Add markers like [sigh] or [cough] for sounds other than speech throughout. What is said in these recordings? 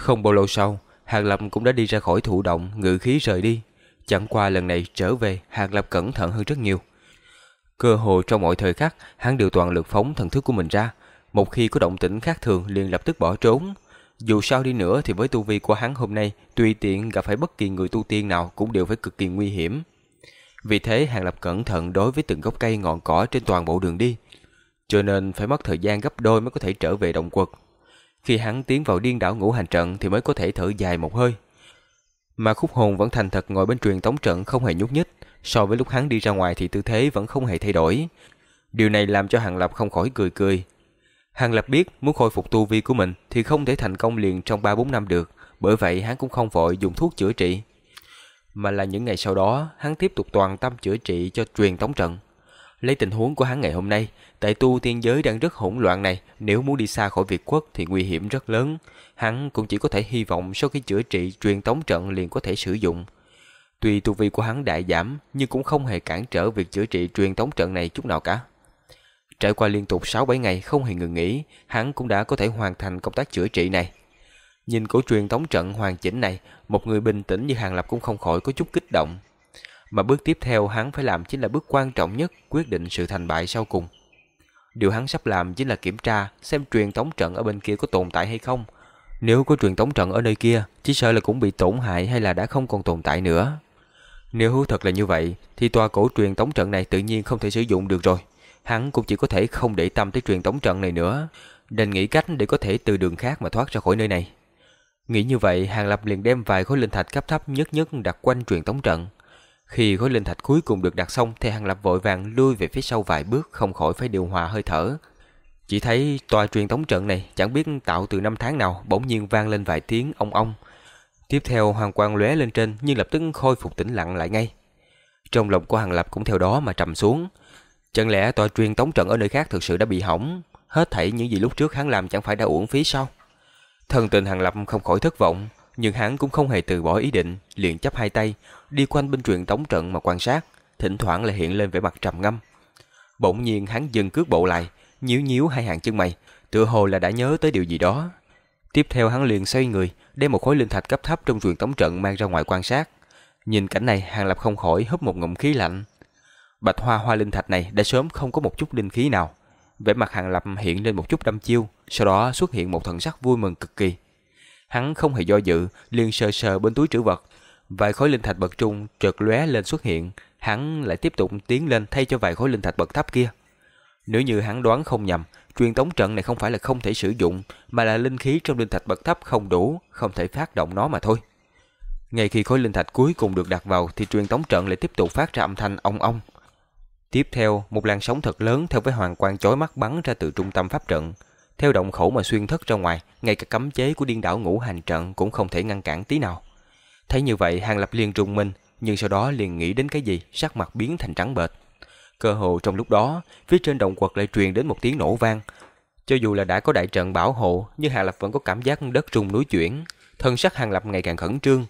Không bao lâu sau, Hàng Lập cũng đã đi ra khỏi thụ động, ngự khí rời đi. Chẳng qua lần này trở về, Hàng Lập cẩn thận hơn rất nhiều. Cơ hội trong mọi thời khắc, hắn đều toàn lực phóng thần thức của mình ra. Một khi có động tĩnh khác thường liền lập tức bỏ trốn. Dù sao đi nữa thì với tu vi của hắn hôm nay, tùy tiện gặp phải bất kỳ người tu tiên nào cũng đều phải cực kỳ nguy hiểm. Vì thế Hàng Lập cẩn thận đối với từng gốc cây ngọn cỏ trên toàn bộ đường đi. Cho nên phải mất thời gian gấp đôi mới có thể trở về động quật. Khi hắn tiến vào điên đảo ngũ hành trận thì mới có thể thở dài một hơi. Mà khúc hồn vẫn thành thật ngồi bên truyền tống trận không hề nhúc nhích. So với lúc hắn đi ra ngoài thì tư thế vẫn không hề thay đổi. Điều này làm cho Hàng Lập không khỏi cười cười. Hàng Lập biết muốn khôi phục tu vi của mình thì không thể thành công liền trong 3-4 năm được. Bởi vậy hắn cũng không vội dùng thuốc chữa trị. Mà là những ngày sau đó, hắn tiếp tục toàn tâm chữa trị cho truyền tống trận. Lấy tình huống của hắn ngày hôm nay, tại tu tiên giới đang rất hỗn loạn này, nếu muốn đi xa khỏi Việt quốc thì nguy hiểm rất lớn. Hắn cũng chỉ có thể hy vọng sau khi chữa trị truyền tống trận liền có thể sử dụng. Tuy tu vi của hắn đại giảm, nhưng cũng không hề cản trở việc chữa trị truyền tống trận này chút nào cả. Trải qua liên tục 6-7 ngày không hề ngừng nghỉ, hắn cũng đã có thể hoàn thành công tác chữa trị này. Nhìn cổ truyền tống trận hoàn chỉnh này, một người bình tĩnh như Hàng Lập cũng không khỏi có chút kích động. Mà bước tiếp theo hắn phải làm chính là bước quan trọng nhất quyết định sự thành bại sau cùng. Điều hắn sắp làm chính là kiểm tra xem truyền tống trận ở bên kia có tồn tại hay không. Nếu có truyền tống trận ở nơi kia, chỉ sợ là cũng bị tổn hại hay là đã không còn tồn tại nữa. Nếu thật là như vậy, thì tòa cổ truyền tống trận này tự nhiên không thể sử dụng được rồi. Hắn cũng chỉ có thể không để tâm tới truyền tống trận này nữa, đành nghĩ cách để có thể từ đường khác mà thoát ra khỏi nơi này. Nghĩ như vậy, Hàng Lập liền đem vài khối linh thạch cấp thấp nhất nhất đặt quanh truyền tống trận. Khi khối linh thạch cuối cùng được đặt xong thì Hàng Lập vội vàng lui về phía sau vài bước không khỏi phải điều hòa hơi thở. Chỉ thấy tòa truyền tống trận này chẳng biết tạo từ năm tháng nào bỗng nhiên vang lên vài tiếng ong ong. Tiếp theo hoàng quang lóe lên trên nhưng lập tức khôi phục tĩnh lặng lại ngay. Trong lòng của Hàng Lập cũng theo đó mà trầm xuống. Chẳng lẽ tòa truyền tống trận ở nơi khác thực sự đã bị hỏng? Hết thảy những gì lúc trước hắn làm chẳng phải đã uổng phí sao? Thần tình Hàng Lập không khỏi thất vọng, nhưng hắn cũng không hề từ bỏ ý định, liền chấp hai tay, đi quanh bên truyền tống trận mà quan sát, thỉnh thoảng lại hiện lên vẻ mặt trầm ngâm. Bỗng nhiên hắn dừng cước bộ lại, nhíu nhíu hai hàng chân mày, tựa hồ là đã nhớ tới điều gì đó. Tiếp theo hắn liền xoay người, đem một khối linh thạch cấp thấp trong truyền tống trận mang ra ngoài quan sát. Nhìn cảnh này, Hàng Lập không khỏi húp một ngụm khí lạnh. Bạch hoa hoa linh thạch này đã sớm không có một chút linh khí nào. Vẻ mặt Hàng Lập hiện lên một chút đăm chiêu, sau đó xuất hiện một thần sắc vui mừng cực kỳ. Hắn không hề do dự, liền sờ sờ bên túi trữ vật. Vài khối linh thạch bậc trung chợt lóe lên xuất hiện, hắn lại tiếp tục tiến lên thay cho vài khối linh thạch bậc thấp kia. Nếu như hắn đoán không nhầm, truyền tống trận này không phải là không thể sử dụng, mà là linh khí trong linh thạch bậc thấp không đủ, không thể phát động nó mà thôi. Ngay khi khối linh thạch cuối cùng được đặt vào thì truyền tống trận lại tiếp tục phát ra âm thanh ong ong. Tiếp theo, một làn sóng thật lớn theo với hoàng quang chói mắt bắn ra từ trung tâm pháp trận, theo động khẩu mà xuyên thất ra ngoài, ngay cả cấm chế của điên đảo ngũ hành trận cũng không thể ngăn cản tí nào. Thấy như vậy, Hàng Lập liền rung mình, nhưng sau đó liền nghĩ đến cái gì, sắc mặt biến thành trắng bệch. Cơ hồ trong lúc đó, phía trên động quật lại truyền đến một tiếng nổ vang. Cho dù là đã có đại trận bảo hộ, nhưng Hàng Lập vẫn có cảm giác đất rung núi chuyển. Thân sắc Hàng Lập ngày càng khẩn trương.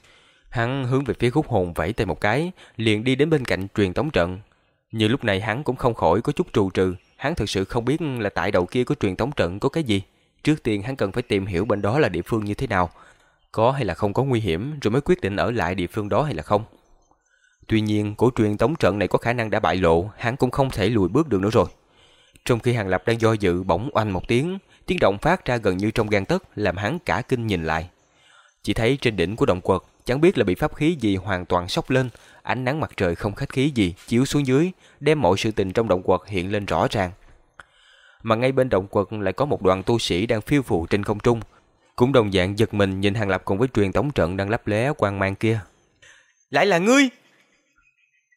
Hắn hướng về phía khúc hồn vẫy tay một cái, liền đi đến bên cạnh truyền tống trận. Như lúc này hắn cũng không khỏi có chút trù trừ, hắn thực sự không biết là tại đầu kia có truyền tống trận có cái gì. Trước tiên hắn cần phải tìm hiểu bên đó là địa phương như thế nào. Có hay là không có nguy hiểm rồi mới quyết định ở lại địa phương đó hay là không. Tuy nhiên, cổ truyền tống trận này có khả năng đã bại lộ, hắn cũng không thể lùi bước được nữa rồi. Trong khi Hàng Lập đang do dự bỗng oanh một tiếng, tiếng động phát ra gần như trong gan tấc làm hắn cả kinh nhìn lại. Chỉ thấy trên đỉnh của động quật, chẳng biết là bị pháp khí gì hoàn toàn sốc lên, ánh nắng mặt trời không khách khí gì chiếu xuống dưới, đem mọi sự tình trong động quật hiện lên rõ ràng. Mà ngay bên động quật lại có một đoàn tu sĩ đang phiêu phù trên không trung, cũng đồng dạng giật mình nhìn Hàng Lập cùng với truyền tống trận đang lấp lé quang mang kia. Lại là ngươi!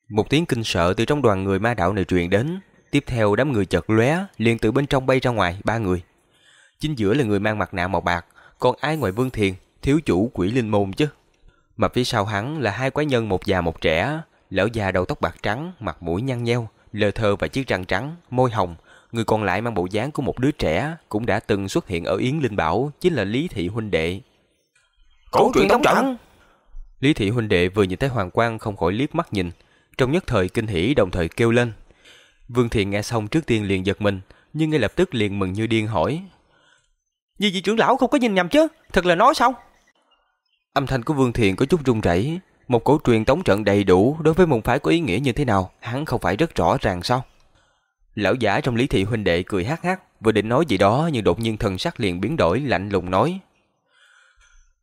Một tiếng kinh sợ từ trong đoàn người ma đạo này truyền đến, tiếp theo đám người chợt lóe, liền từ bên trong bay ra ngoài ba người. Chính giữa là người mang mặt nạ màu bạc, còn ai ngoài Vương Thiền, thiếu chủ quỷ linh môn chứ. Mà phía sau hắn là hai quái nhân một già một trẻ, lão già đầu tóc bạc trắng, mặt mũi nhăn nheo, lơ thơ và chiếc răng trắng, môi hồng. Người còn lại mang bộ dáng của một đứa trẻ, cũng đã từng xuất hiện ở Yến Linh Bảo, chính là Lý Thị Huynh Đệ. Cổ truyền tống trận! Lý Thị Huynh Đệ vừa nhìn thấy Hoàng Quang không khỏi liếc mắt nhìn, trong nhất thời kinh hỉ đồng thời kêu lên. Vương Thiện nghe xong trước tiên liền giật mình, nhưng ngay lập tức liền mừng như điên hỏi. Như vị trưởng lão không có nhìn nhầm chứ, thật là nói sao? Âm thanh của Vương Thiền có chút run rẩy, một cổ truyền tống trận đầy đủ đối với môn phái có ý nghĩa như thế nào, hắn không phải rất rõ ràng sao? Lão giả trong lý thị huynh đệ cười hát hát, vừa định nói gì đó nhưng đột nhiên thần sắc liền biến đổi lạnh lùng nói.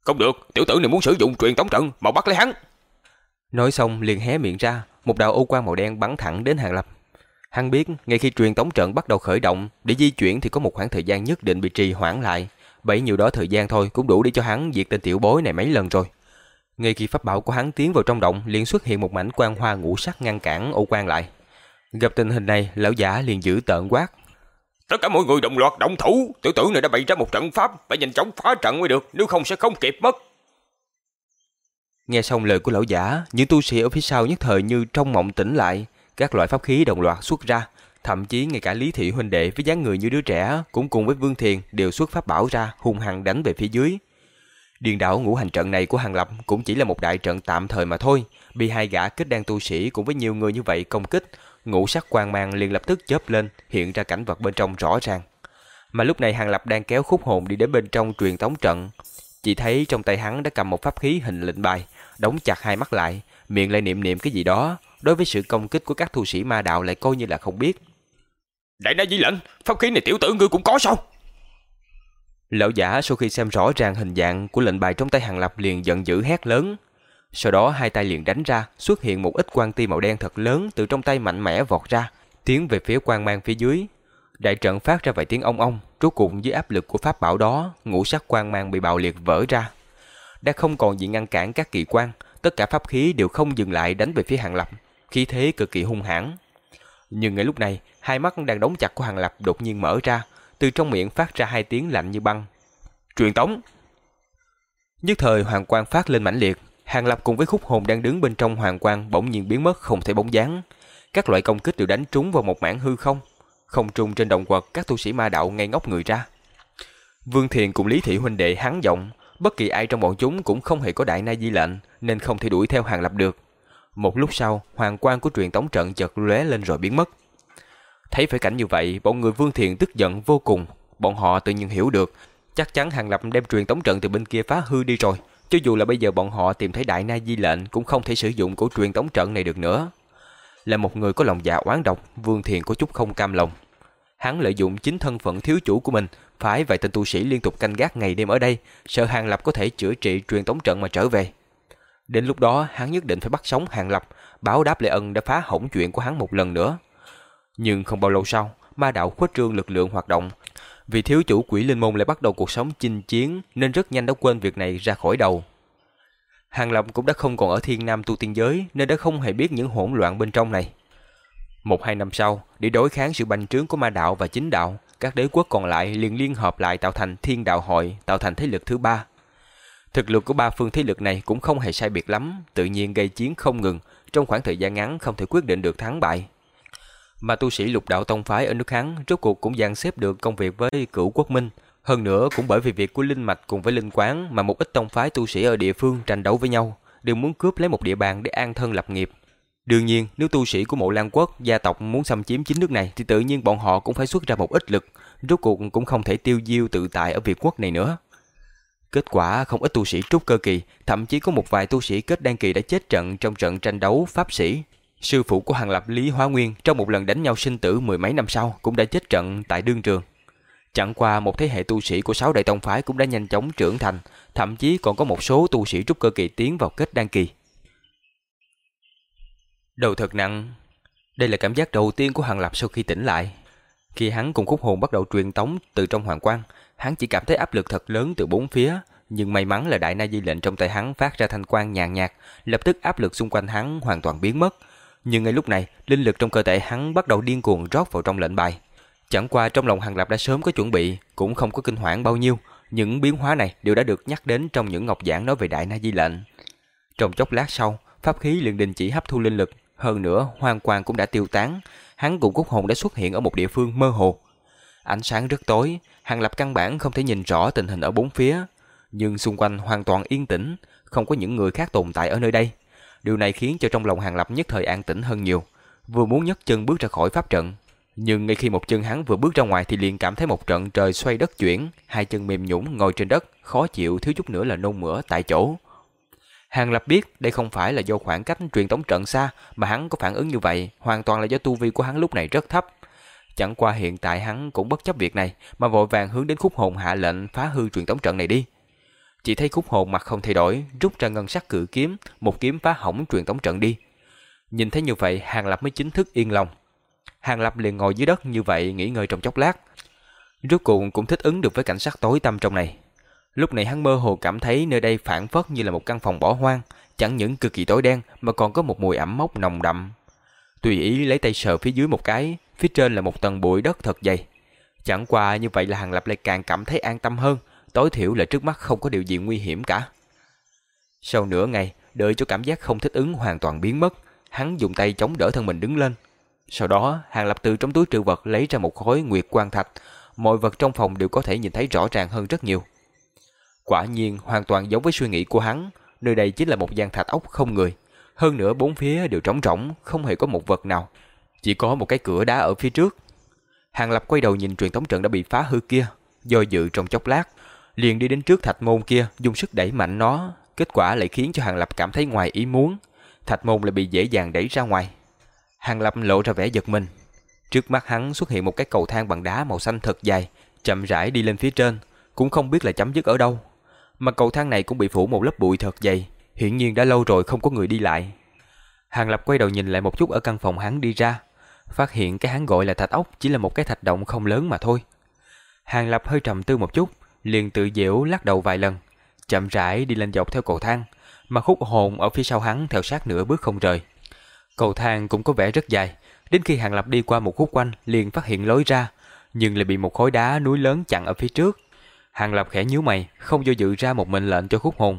Không được, tiểu tử này muốn sử dụng truyền tống trận, mau bắt lấy hắn. Nói xong liền hé miệng ra, một đạo ô quang màu đen bắn thẳng đến Hàng Lập. Hắn biết, ngay khi truyền tống trận bắt đầu khởi động, để di chuyển thì có một khoảng thời gian nhất định bị trì hoãn lại. Bấy nhiêu đó thời gian thôi cũng đủ để cho hắn diệt tên tiểu bối này mấy lần rồi. Ngay khi pháp bảo của hắn tiến vào trong động, liền xuất hiện một mảnh quang hoa ngũ sắc ngăn cản ô quang lại. Gặp tình hình này, lão giả liền giữ tợn quát. Tất cả mọi người đồng loạt động thủ, tiểu tử này đã bày ra một trận pháp, phải nhanh chóng phá trận mới được, nếu không sẽ không kịp mất. Nghe xong lời của lão giả, những tu sĩ ở phía sau nhất thời như trong mộng tỉnh lại, các loại pháp khí đồng loạt xuất ra, thậm chí ngay cả Lý Thị huynh đệ với dáng người như đứa trẻ cũng cùng với Vương Thiền đều xuất pháp bảo ra, hung hăng đánh về phía dưới. Điền đảo ngũ hành trận này của Hàng Lập cũng chỉ là một đại trận tạm thời mà thôi, bị hai gã kết đan tu sĩ cùng với nhiều người như vậy công kích, ngũ sắc quang mang liền lập tức chớp lên, hiện ra cảnh vật bên trong rõ ràng. Mà lúc này Hàng Lập đang kéo khúc hồn đi đến bên trong truyền tống trận, chỉ thấy trong tay hắn đã cầm một pháp khí hình lệnh bài, đóng chặt hai mắt lại, miệng lại niệm niệm cái gì đó, đối với sự công kích của các tu sĩ ma đạo lại coi như là không biết. Đại na di lệnh, pháp khí này tiểu tử ngươi cũng có sao? Lão giả sau khi xem rõ ràng hình dạng của lệnh bài trong tay Hàng Lập liền giận dữ hét lớn. Sau đó hai tay liền đánh ra, xuất hiện một ít quang ti màu đen thật lớn từ trong tay mạnh mẽ vọt ra, tiến về phía quang mang phía dưới. Đại trận phát ra vài tiếng ong ong, rốt cùng dưới áp lực của pháp bảo đó, ngũ sắc quang mang bị bạo liệt vỡ ra. Đã không còn gì ngăn cản các kỳ quan, tất cả pháp khí đều không dừng lại đánh về phía Hàng Lập, khí thế cực kỳ hung hãn. Nhưng ngay lúc này, hai mắt đang đóng chặt của Hàng Lập đột nhiên mở ra, từ trong miệng phát ra hai tiếng lạnh như băng. Truyền tống! Nhất thời hoàng quang phát lên mãnh liệt, Hàng Lập cùng với khúc hồn đang đứng bên trong hoàng quang bỗng nhiên biến mất không thể bóng dáng. Các loại công kích đều đánh trúng vào một mảng hư không. Không trung trên động quật các tu sĩ ma đạo ngay ngốc người ra. Vương Thiền cùng Lý Thị huynh đệ hắn giọng, bất kỳ ai trong bọn chúng cũng không hề có đại na di lệnh nên không thể đuổi theo Hàng Lập được. Một lúc sau, hoàng quang của truyền tống trận chợt lóe lên rồi biến mất. Thấy phải cảnh như vậy, bọn người Vương Thiện tức giận vô cùng. Bọn họ tự nhiên hiểu được, chắc chắn Hàng Lập đem truyền tống trận từ bên kia phá hư đi rồi. Cho dù là bây giờ bọn họ tìm thấy Đại Na Di lệnh cũng không thể sử dụng cổ truyền tống trận này được nữa. Là một người có lòng dạ oán độc, Vương Thiền có chút không cam lòng. Hắn lợi dụng chính thân phận thiếu chủ của mình, phải vài tên tu sĩ liên tục canh gác ngày đêm ở đây, sợ Hàng Lập có thể chữa trị truyền tống trận mà trở về. Đến lúc đó, hắn nhất định phải bắt sống Hàng Lập, báo đáp lệ ân đã phá hỏng chuyện của hắn một lần nữa. Nhưng không bao lâu sau, ma đạo khuếch trương lực lượng hoạt động. Vì thiếu chủ quỷ linh môn lại bắt đầu cuộc sống chinh chiến nên rất nhanh đã quên việc này ra khỏi đầu. Hàng Lập cũng đã không còn ở thiên nam tu tiên giới nên đã không hề biết những hỗn loạn bên trong này. Một hai năm sau, để đối kháng sự bành trướng của ma đạo và chính đạo, các đế quốc còn lại liền liên hợp lại tạo thành thiên đạo hội, tạo thành thế lực thứ ba. Thực lực của ba phương thế lực này cũng không hề sai biệt lắm, tự nhiên gây chiến không ngừng, trong khoảng thời gian ngắn không thể quyết định được thắng bại. Mà tu sĩ lục đạo tông phái ở nước Hán rốt cuộc cũng dàn xếp được công việc với cửu quốc minh. Hơn nữa cũng bởi vì việc của Linh Mạch cùng với Linh Quán mà một ít tông phái tu sĩ ở địa phương tranh đấu với nhau, đều muốn cướp lấy một địa bàn để an thân lập nghiệp. Đương nhiên, nếu tu sĩ của mộ Lan quốc, gia tộc muốn xâm chiếm chính nước này thì tự nhiên bọn họ cũng phải xuất ra một ít lực, rốt cuộc cũng không thể tiêu diêu tự tại ở Việt quốc này nữa. Kết quả không ít tu sĩ trúc cơ kỳ, thậm chí có một vài tu sĩ kết đan kỳ đã chết trận trong trận tranh đấu pháp sĩ Sư phụ của Hàng Lập Lý Hóa Nguyên trong một lần đánh nhau sinh tử mười mấy năm sau cũng đã chết trận tại đương trường. Chẳng qua một thế hệ tu sĩ của sáu đại tông phái cũng đã nhanh chóng trưởng thành, thậm chí còn có một số tu sĩ trúc cơ kỳ tiến vào kết đan kỳ. Đầu thật nặng, đây là cảm giác đầu tiên của Hàng Lập sau khi tỉnh lại. Khi hắn cùng khúc hồn bắt đầu truyền tống từ trong hoàng quan, hắn chỉ cảm thấy áp lực thật lớn từ bốn phía, nhưng may mắn là đại na di lệnh trong tay hắn phát ra thanh quang nhàn nhạt, lập tức áp lực xung quanh hắn hoàn toàn biến mất, nhưng ngay lúc này, linh lực trong cơ thể hắn bắt đầu điên cuồng rót vào trong lệnh bài. Chẳng qua trong lòng Hàng Lập đã sớm có chuẩn bị, cũng không có kinh hoảng bao nhiêu. Những biến hóa này đều đã được nhắc đến trong những ngọc giảng nói về Đại Na Di lệnh. Trong chốc lát sau, pháp khí liền đình chỉ hấp thu linh lực, hơn nữa hoang quang cũng đã tiêu tán, hắn cùng cốt hồn đã xuất hiện ở một địa phương mơ hồ. Ánh sáng rất tối, Hàng Lập căn bản không thể nhìn rõ tình hình ở bốn phía, nhưng xung quanh hoàn toàn yên tĩnh, không có những người khác tồn tại ở nơi đây. Điều này khiến cho trong lòng Hàng Lập nhất thời an tĩnh hơn nhiều, vừa muốn nhấc chân bước ra khỏi pháp trận. Nhưng ngay khi một chân hắn vừa bước ra ngoài thì liền cảm thấy một trận trời xoay đất chuyển, hai chân mềm nhũn ngồi trên đất, khó chịu thiếu chút nữa là nôn mửa tại chỗ. Hàng Lập biết đây không phải là do khoảng cách truyền tống trận xa mà hắn có phản ứng như vậy, hoàn toàn là do tu vi của hắn lúc này rất thấp. Chẳng qua hiện tại hắn cũng bất chấp việc này mà vội vàng hướng đến khúc hồn hạ lệnh phá hư truyền tống trận này đi. Chỉ thấy khúc hồn mặt không thay đổi, rút ra ngân sắc cự kiếm, một kiếm phá hỏng truyền tống trận đi. Nhìn thấy như vậy, Hàng Lập mới chính thức yên lòng. Hàng Lập liền ngồi dưới đất như vậy nghỉ ngơi trong chốc lát. Rốt cuộc cũng thích ứng được với cảnh sắc tối tăm trong này. Lúc này hắn mơ hồ cảm thấy nơi đây phản phất như là một căn phòng bỏ hoang, chẳng những cực kỳ tối đen mà còn có một mùi ẩm mốc nồng đậm. Tùy ý lấy tay sờ phía dưới một cái, phía trên là một tầng bụi đất thật dày. Chẳng qua như vậy là Hàng Lập lại càng cảm thấy an tâm hơn, tối thiểu là trước mắt không có điều gì nguy hiểm cả. Sau nửa ngày, đợi cho cảm giác không thích ứng hoàn toàn biến mất, hắn dùng tay chống đỡ thân mình đứng lên. Sau đó, Hàng Lập từ trong túi trữ vật lấy ra một khối nguyệt quan thạch, mọi vật trong phòng đều có thể nhìn thấy rõ ràng hơn rất nhiều. Quả nhiên hoàn toàn giống với suy nghĩ của hắn, nơi đây chính là một gian thạch ốc không người. Hơn nữa bốn phía đều trống rỗng, không hề có một vật nào. Chỉ có một cái cửa đá ở phía trước. Hàng Lập quay đầu nhìn truyền thống trận đã bị phá hư kia, do dự trong chốc lát, liền đi đến trước thạch môn kia, dùng sức đẩy mạnh nó, kết quả lại khiến cho Hàng Lập cảm thấy ngoài ý muốn, thạch môn lại bị dễ dàng đẩy ra ngoài. Hàng Lập lộ ra vẻ giật mình. Trước mắt hắn xuất hiện một cái cầu thang bằng đá màu xanh thật dài, chậm rãi đi lên phía trên, cũng không biết là chấm dứt ở đâu. Mà cầu thang này cũng bị phủ một lớp bụi thật dày, hiển nhiên đã lâu rồi không có người đi lại. Hàng Lập quay đầu nhìn lại một chút ở căn phòng hắn đi ra, phát hiện cái hắn gọi là thạch ốc chỉ là một cái thạch động không lớn mà thôi. Hàng Lập hơi trầm tư một chút, liền tự dễu lắc đầu vài lần, chậm rãi đi lên dọc theo cầu thang, mà khúc hồn ở phía sau hắn theo sát nửa bước không rời. Cầu thang cũng có vẻ rất dài, đến khi Hàng Lập đi qua một khúc quanh liền phát hiện lối ra, nhưng lại bị một khối đá núi lớn chặn ở phía trước. Hàng Lập khẽ nhíu mày, không do dự ra một mệnh lệnh cho khúc hồn.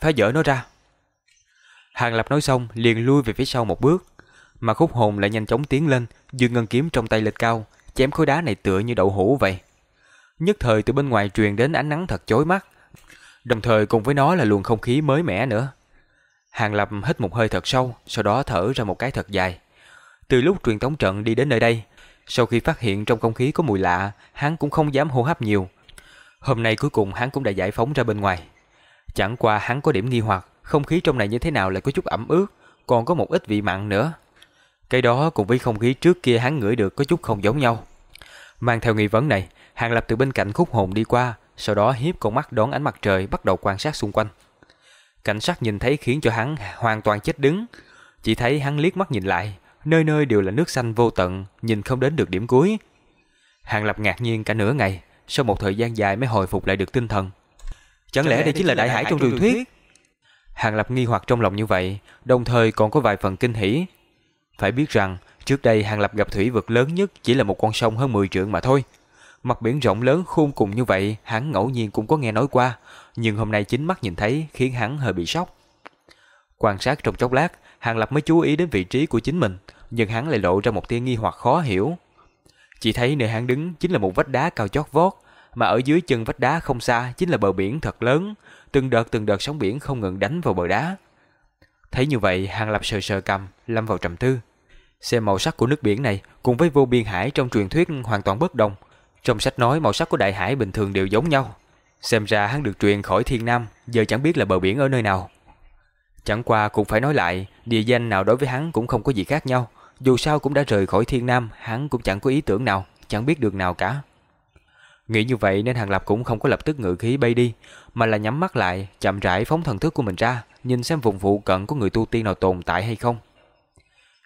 Phá dỡ nó ra. Hàng Lập nói xong liền lui về phía sau một bước, mà khúc hồn lại nhanh chóng tiến lên, dương ngân kiếm trong tay lên cao, chém khối đá này tựa như đậu hũ vậy. Nhất thời từ bên ngoài truyền đến ánh nắng thật chói mắt, đồng thời cùng với nó là luồng không khí mới mẻ nữa. Hàng Lập hít một hơi thật sâu, sau đó thở ra một cái thật dài. Từ lúc truyền tống trận đi đến nơi đây, sau khi phát hiện trong không khí có mùi lạ, hắn cũng không dám hô hấp nhiều. Hôm nay cuối cùng hắn cũng đã giải phóng ra bên ngoài. Chẳng qua hắn có điểm nghi hoặc, không khí trong này như thế nào lại có chút ẩm ướt, còn có một ít vị mặn nữa. Cái đó cùng với không khí trước kia hắn ngửi được có chút không giống nhau. Mang theo nghi vấn này, Hàng Lập từ bên cạnh khúc hồn đi qua, sau đó hiếp con mắt đón ánh mặt trời bắt đầu quan sát xung quanh. Cảnh sát nhìn thấy khiến cho hắn hoàn toàn chết đứng. Chỉ thấy hắn liếc mắt nhìn lại, nơi nơi đều là nước xanh vô tận, nhìn không đến được điểm cuối. Hàng Lập ngạc nhiên cả nửa ngày, sau một thời gian dài mới hồi phục lại được tinh thần. Chẳng lẽ đây chính là đại hải trong truyền thuyết? Hàng Lập nghi hoặc trong lòng như vậy, đồng thời còn có vài phần kinh hỉ. Phải biết rằng, trước đây Hàng Lập gặp thủy vực lớn nhất chỉ là một con sông hơn 10 trượng mà thôi. Mặt biển rộng lớn khôn cùng như vậy, hắn ngẫu nhiên cũng có nghe nói qua, nhưng hôm nay chính mắt nhìn thấy khiến hắn hơi bị sốc. Quan sát trong chốc lát, Hàng Lập mới chú ý đến vị trí của chính mình, nhưng hắn lại lộ ra một tia nghi hoặc khó hiểu. Chỉ thấy nơi hắn đứng chính là một vách đá cao chót vót, mà ở dưới chân vách đá không xa chính là bờ biển thật lớn, từng đợt từng đợt sóng biển không ngừng đánh vào bờ đá. Thấy như vậy, Hàng Lập sờ sờ cầm, lâm vào trầm tư. Xem màu sắc của nước biển này cùng với vô biên hải trong truyền thuyết hoàn toàn bất đồng. Trong sách nói màu sắc của đại hải bình thường đều giống nhau. Xem ra hắn được truyền khỏi thiên nam, giờ chẳng biết là bờ biển ở nơi nào. Chẳng qua cũng phải nói lại, địa danh nào đối với hắn cũng không có gì khác nhau. Dù sao cũng đã rời khỏi thiên nam, hắn cũng chẳng có ý tưởng nào, chẳng biết đường nào cả. Nghĩ như vậy nên Hàng Lập cũng không có lập tức ngự khí bay đi, mà là nhắm mắt lại, chậm rãi phóng thần thức của mình ra, nhìn xem vùng phụ cận có người tu tiên nào tồn tại hay không.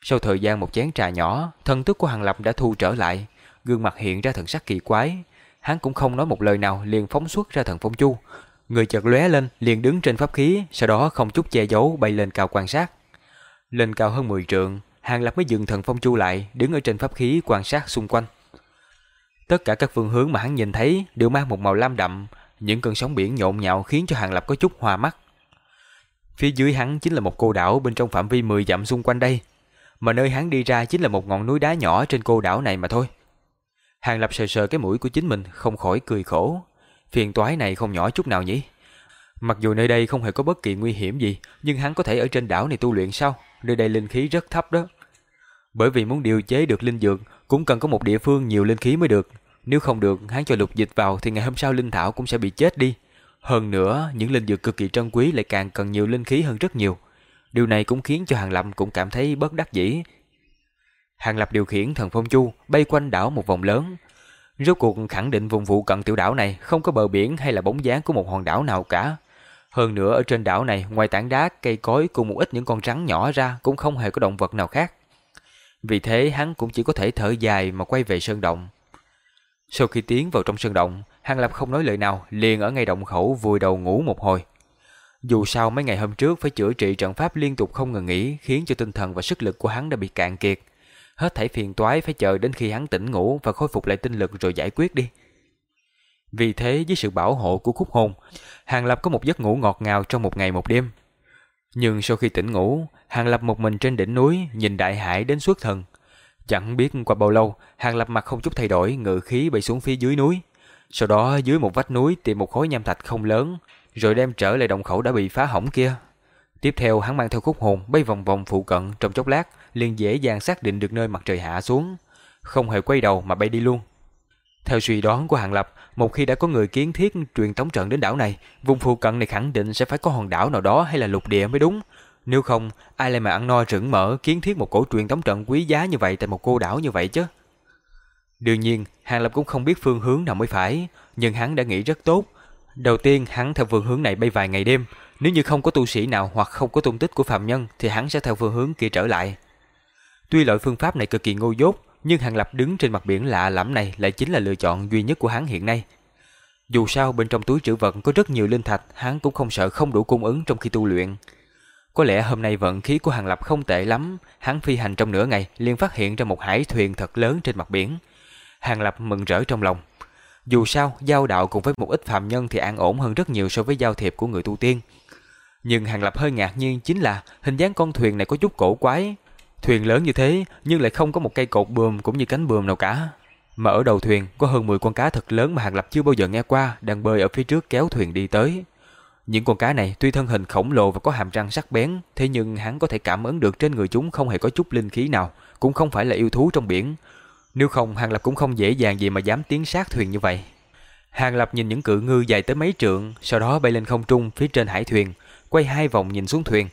Sau thời gian một chén trà nhỏ, thần thức của Hàng Lập đã thu trở lại, gương mặt hiện ra thần sắc kỳ quái. Hắn cũng không nói một lời nào liền phóng xuất ra thần phong chu. Người chợt lóe lên liền đứng trên pháp khí, sau đó không chút che giấu bay lên cao quan sát. Lên cao hơn 10 trượng, Hàng Lập mới dừng thần phong chu lại, đứng ở trên pháp khí quan sát xung quanh. Tất cả các phương hướng mà hắn nhìn thấy đều mang một màu lam đậm, những cơn sóng biển nhộn nhạo khiến cho Hàng Lập có chút hoa mắt. Phía dưới hắn chính là một cô đảo bên trong phạm vi 10 dặm xung quanh đây, mà nơi hắn đi ra chính là một ngọn núi đá nhỏ trên cô đảo này mà thôi. Hàng Lập sờ sờ cái mũi của chính mình không khỏi cười khổ. Phiền toái này không nhỏ chút nào nhỉ? Mặc dù nơi đây không hề có bất kỳ nguy hiểm gì, nhưng hắn có thể ở trên đảo này tu luyện sao? Nơi đây linh khí rất thấp đó. Bởi vì muốn điều chế được linh dược, cũng cần có một địa phương nhiều linh khí mới được. Nếu không được, hắn cho lục dịch vào thì ngày hôm sau linh thảo cũng sẽ bị chết đi. Hơn nữa, những linh dược cực kỳ trân quý lại càng cần nhiều linh khí hơn rất nhiều. Điều này cũng khiến cho Hàng Lập cũng cảm thấy bất đắc dĩ. Hàng Lập điều khiển thần phong chu bay quanh đảo một vòng lớn. Rốt cuộc khẳng định vùng phụ cận tiểu đảo này không có bờ biển hay là bóng dáng của một hòn đảo nào cả. Hơn nữa ở trên đảo này ngoài tảng đá, cây cối cùng một ít những con rắn nhỏ ra cũng không hề có động vật nào khác. Vì thế hắn cũng chỉ có thể thở dài mà quay về sơn động. Sau khi tiến vào trong sơn động, Hàng Lập không nói lời nào, liền ở ngay động khẩu vùi đầu ngủ một hồi. Dù sao mấy ngày hôm trước phải chữa trị trận pháp liên tục không ngừng nghỉ, khiến cho tinh thần và sức lực của hắn đã bị cạn kiệt. Hết thảy phiền toái phải chờ đến khi hắn tỉnh ngủ và khôi phục lại tinh lực rồi giải quyết đi. Vì thế với sự bảo hộ của khúc hồn, Hàng Lập có một giấc ngủ ngọt ngào trong một ngày một đêm. Nhưng sau khi tỉnh ngủ, Hàng Lập một mình trên đỉnh núi nhìn đại hải đến suốt thần. Chẳng biết qua bao lâu, Hàng Lập mặt không chút thay đổi ngự khí bay xuống phía dưới núi. Sau đó dưới một vách núi tìm một khối nham thạch không lớn, rồi đem trở lại động khẩu đã bị phá hỏng kia. Tiếp theo hắn mang theo khúc hồn bay vòng vòng phụ cận trong chốc lát, liền dễ dàng xác định được nơi mặt trời hạ xuống, không hề quay đầu mà bay đi luôn. Theo suy đoán của Hàng Lập, một khi đã có người kiến thiết truyền tống trận đến đảo này, vùng phụ cận này khẳng định sẽ phải có hòn đảo nào đó hay là lục địa mới đúng. Nếu không, ai lại mà ăn no rửng mỡ kiến thiết một cổ truyền tống trận quý giá như vậy tại một cô đảo như vậy chứ? Đương nhiên, Hàng Lập cũng không biết phương hướng nào mới phải, nhưng hắn đã nghĩ rất tốt. Đầu tiên, hắn theo phương hướng này bay vài ngày đêm, nếu như không có tu sĩ nào hoặc không có tung tích của phạm nhân thì hắn sẽ theo phương hướng kia trở lại. Tuy loại phương pháp này cực kỳ ngu dốt, nhưng Hàng Lập đứng trên mặt biển lạ lẫm này lại chính là lựa chọn duy nhất của hắn hiện nay. Dù sao bên trong túi trữ vật có rất nhiều linh thạch, hắn cũng không sợ không đủ cung ứng trong khi tu luyện. Có lẽ hôm nay vận khí của Hàng Lập không tệ lắm, hắn phi hành trong nửa ngày liền phát hiện ra một hải thuyền thật lớn trên mặt biển. Hàng Lập mừng rỡ trong lòng. Dù sao, giao đạo cùng với một ít phạm nhân thì an ổn hơn rất nhiều so với giao thiệp của người tu tiên. Nhưng Hàng Lập hơi ngạc nhiên chính là hình dáng con thuyền này có chút cổ quái. Thuyền lớn như thế nhưng lại không có một cây cột buồm cũng như cánh buồm nào cả. Mà ở đầu thuyền có hơn 10 con cá thật lớn mà Hàng Lập chưa bao giờ nghe qua đang bơi ở phía trước kéo thuyền đi tới. Những con cá này tuy thân hình khổng lồ và có hàm răng sắc bén, thế nhưng hắn có thể cảm ứng được trên người chúng không hề có chút linh khí nào, cũng không phải là yêu thú trong biển. Nếu không, Hàng Lập cũng không dễ dàng gì mà dám tiến sát thuyền như vậy. Hàng Lập nhìn những cự ngư dài tới mấy trượng, sau đó bay lên không trung phía trên hải thuyền, quay hai vòng nhìn xuống thuyền.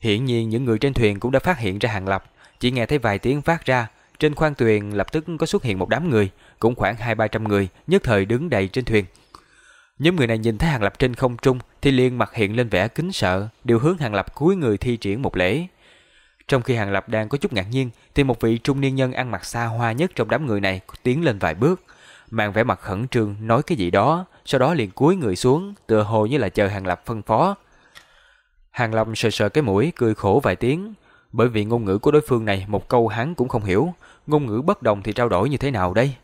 Hiển nhiên những người trên thuyền cũng đã phát hiện ra Hàng Lập, chỉ nghe thấy vài tiếng phát ra, trên khoang thuyền lập tức có xuất hiện một đám người, cũng khoảng hai ba trăm người, nhất thời đứng đầy trên thuyền. Nhóm người này nhìn thấy Hàng Lập trên không trung thì liền mặt hiện lên vẻ kính sợ, đều hướng Hàng Lập cúi người thi triển một lễ. Trong khi Hàng Lập đang có chút ngạc nhiên thì một vị trung niên nhân ăn mặc xa hoa nhất trong đám người này tiến lên vài bước, mang vẻ mặt khẩn trương nói cái gì đó, sau đó liền cúi người xuống, tựa hồ như là chờ Hàng Lập phân phó. Hàng Lập sờ sờ cái mũi cười khổ vài tiếng, bởi vì ngôn ngữ của đối phương này một câu hắn cũng không hiểu, ngôn ngữ bất đồng thì trao đổi như thế nào đây?